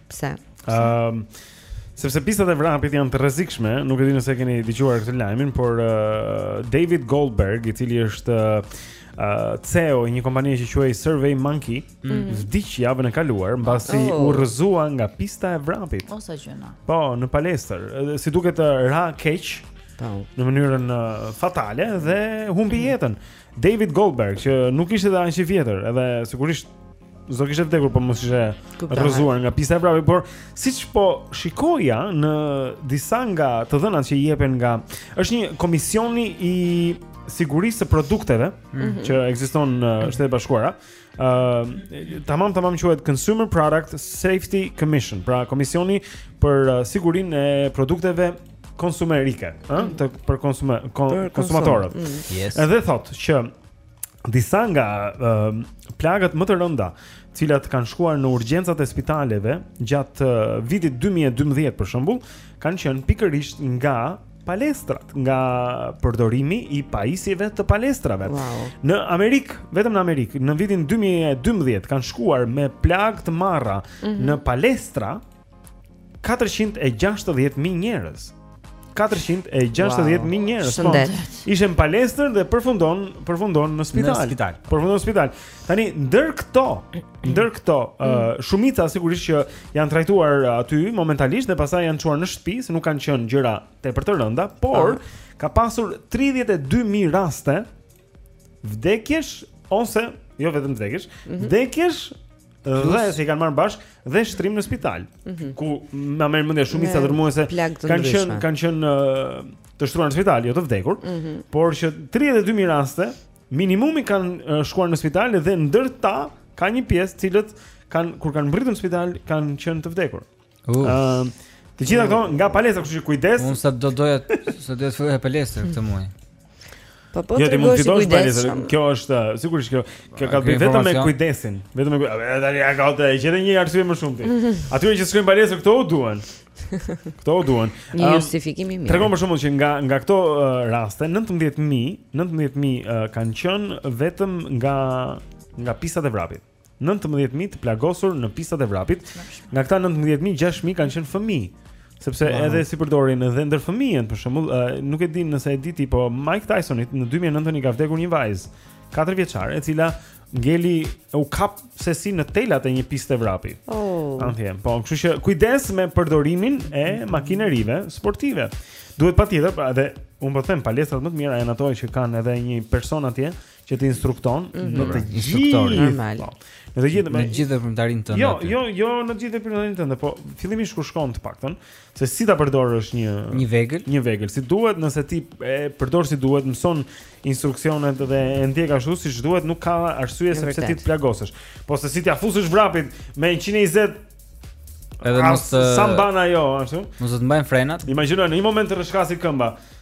S5: Pse?
S16: Ëm uh, Sepse pistat e vrapit janë të rrezikshme, nuk e di nëse keni dëgjuar këtë lajmin, por uh, David Goldberg, i cili është uh, uh, CEO i një kompanie që quhej Survey Monkey,
S8: mm -hmm.
S16: vdiq javën e kaluar mbasi
S8: oh.
S16: u rrëzua nga pista e vrapit.
S8: O sa gjynah.
S16: Po, në palestër, si duket uh, ra keq
S1: në mënyrën uh, fatale dhe humbi jetën. David Goldberg që nuk ishte dhe aq i vjetër, edhe sigurisht S'do kishte vdekur po mos ishte rrëzuar nga pista e vrapit, por siç po shikoja në disa nga të dhënat që jepen nga është një komisioni i sigurisë së produkteve
S7: mm -hmm.
S1: që ekziston në Shtetet e Bashkuara. ë uh, tamam tamam quhet Consumer Product Safety Commission, pra komisioni për uh, sigurinë e produkteve konsumerike, ë, mm. të për konsume, kon,
S7: për
S1: konsumatorët.
S7: Mm. Yes.
S1: Edhe thotë që disa nga uh, plagët më të rënda, të cilat kanë shkuar në urgjencat e spitaleve gjatë uh, vitit 2012 për shembull, kanë qenë pikërisht nga palestrat, nga përdorimi i pajisjeve të palestrave.
S5: Wow.
S1: Në Amerikë, vetëm në Amerikë, në vitin 2012 kanë shkuar me plagë të marra
S5: mm -hmm.
S1: në palestra, 460.000 njerëz. 460.000 njerëz. Po. Ishte në palestër dhe përfundon përfundon në spital.
S7: Në spital.
S1: Përfundon në spital. Tani ndër këto, ndër këto,
S5: mm.
S1: uh, shumica sigurisht që janë trajtuar aty momentalisht dhe pastaj janë çuar në shtëpi, se nuk kanë qenë gjëra tepër të rënda, por ah. ka pasur 32000 raste vdekjesh ose jo vetëm vdekjesh,
S5: mm -hmm.
S1: vdekjesh dhe se i kanë marrë bashkë dhe shtrim në spital.
S5: Mm -hmm.
S1: Ku ma merr mendja shumica
S5: dërrmuese
S1: kanë qenë kanë qenë të shtruar në spital, jo të vdekur,
S5: mm -hmm.
S1: por që 32000 raste minimumi kanë shkuar në spital dhe ndër ta ka një pjesë të cilët kanë kur kanë mbërritur në spital kanë qenë të vdekur.
S7: Uh.
S1: Ëm, të gjitha këto nga palestra, kështu që kujdes.
S7: Unë sa do doja, sa do të filloj palestër këtë muaj.
S5: Po po
S1: jo, ti mund të
S5: bësh
S1: palestër. Kjo është sigurisht kjo. Kjo ka të bëjë vetëm me kujdesin, vetëm me kujdesin. Tani ja ke gjetë një arsye më shumë ti. Atyre që shkojnë palestër këto u duhen. Këto u duhen.
S5: Një justifikim i mirë.
S1: Tregon për shembull që nga nga këto raste 19000, 19000 kanë qenë vetëm nga nga pistat e vrapit. 19000 të plagosur në pistat e vrapit. Nga këta 19000, 6000 kanë qenë fëmijë. Sepse
S7: wow.
S1: edhe si përdorin edhe ndër fëmijën, për shembull, uh, nuk e di nëse e di ti, po Mike Tysonit në 2009 i ka vdekur një vajzë 4 vjeçare, e cila ngeli u kap se si në telat e një piste vrapi.
S5: Oh.
S1: Ndaj them, po, kështu që kujdes me përdorimin e makinerive sportive. Duhet patjetër, pra, edhe un po them palestrat më të mira janë ato që kanë edhe një person atje që të instrukton
S5: mm -hmm.
S1: në të gjithë
S5: normal.
S1: Po. Në të gjithë
S7: në të gjithë veprimtarin tënd.
S1: Jo, jo, jo në të gjithë veprimtarin tënd, po fillimisht kur shkon të paktën, se si ta përdorësh një
S7: një vegël,
S1: një vegël si duhet, nëse ti e përdor si duhet, mëson instruksionet dhe e ndjek ashtu siç duhet, nuk ka arsye
S5: se
S1: pse ti të plagosesh. Po se si t'ia fusësh vrapit me 120
S7: Edhe mos të...
S1: Sa mban ajo, ashtu?
S7: Mos të mbajnë frenat
S1: Imagjino, në një moment të rëshkasi këmba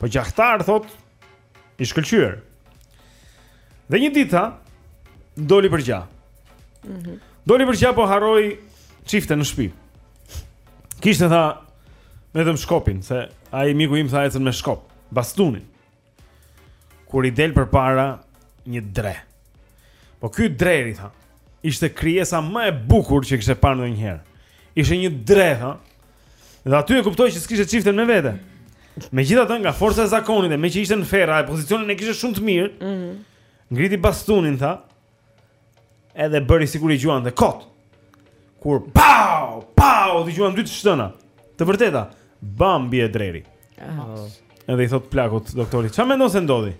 S1: Po gjahtar thot i shkëlqyer. Dhe një ditë tha doli për gjah.
S5: Mhm.
S1: Mm doli për gjah po harroi çiften në shtëpi. Kishte tha vetëm shkopin se ai miku im tha ecën me shkop, bastunin. Kur i del përpara një dre. Po ky dreri tha ishte krijesa më e bukur që kishte parë ndonjëherë. Ishte një dre tha, Dhe aty e kuptoi që s'kishte çiften me vete. Megjithatë nga forca e zakonit dhe me që ishte në ferra e pozicionin e kishte shumë të mirë.
S5: Ëh. Mm -hmm.
S1: Ngriti bastunin tha. Edhe bëri sikur i gjuante kot. Kur pau, pau, dëgjuan dy të shtëna. Të vërteta, bam bie dreri. Ëh.
S5: Oh.
S1: Edhe i thot plakut doktori, "Çfarë mendon se ndodhi?"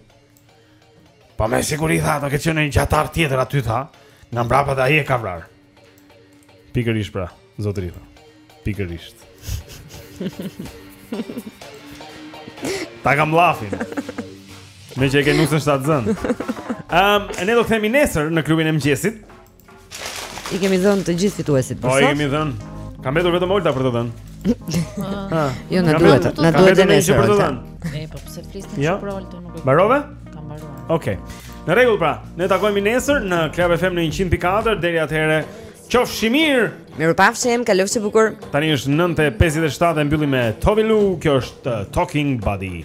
S1: Pa me siguri tha, do ketë qenë një gjahtar tjetër aty tha, nga mbrapa dhe ai e ka vrarë. Pikërisht pra, zotëri tha. Pikërisht. Ta kam llafin. Meqë e ke nusën shtatzënë. Um, ne do kthehemi nesër në klubin e mëngjesit.
S5: I kemi dhënë të gjithë fituesit për sot.
S1: Po i kemi dhënë. Ka mbetur vetëm Olta për të dhënë.
S5: Jo na duhet, na duhet edhe
S1: nesër për të dhënë.
S8: Ne po pse flisni
S1: jo.
S8: për Olta nuk e.
S1: Mbarove?
S8: Kam mbaruar.
S1: Okej. Në rregull pra, ne takohemi nesër në Club FM në 100.4 deri atëherë. Qofshi mirë.
S5: Mirupafshim, kalofshi bukur.
S1: Tani është 9:57 e mbyllim me Tove Lo, kjo është uh, Talking
S13: Body.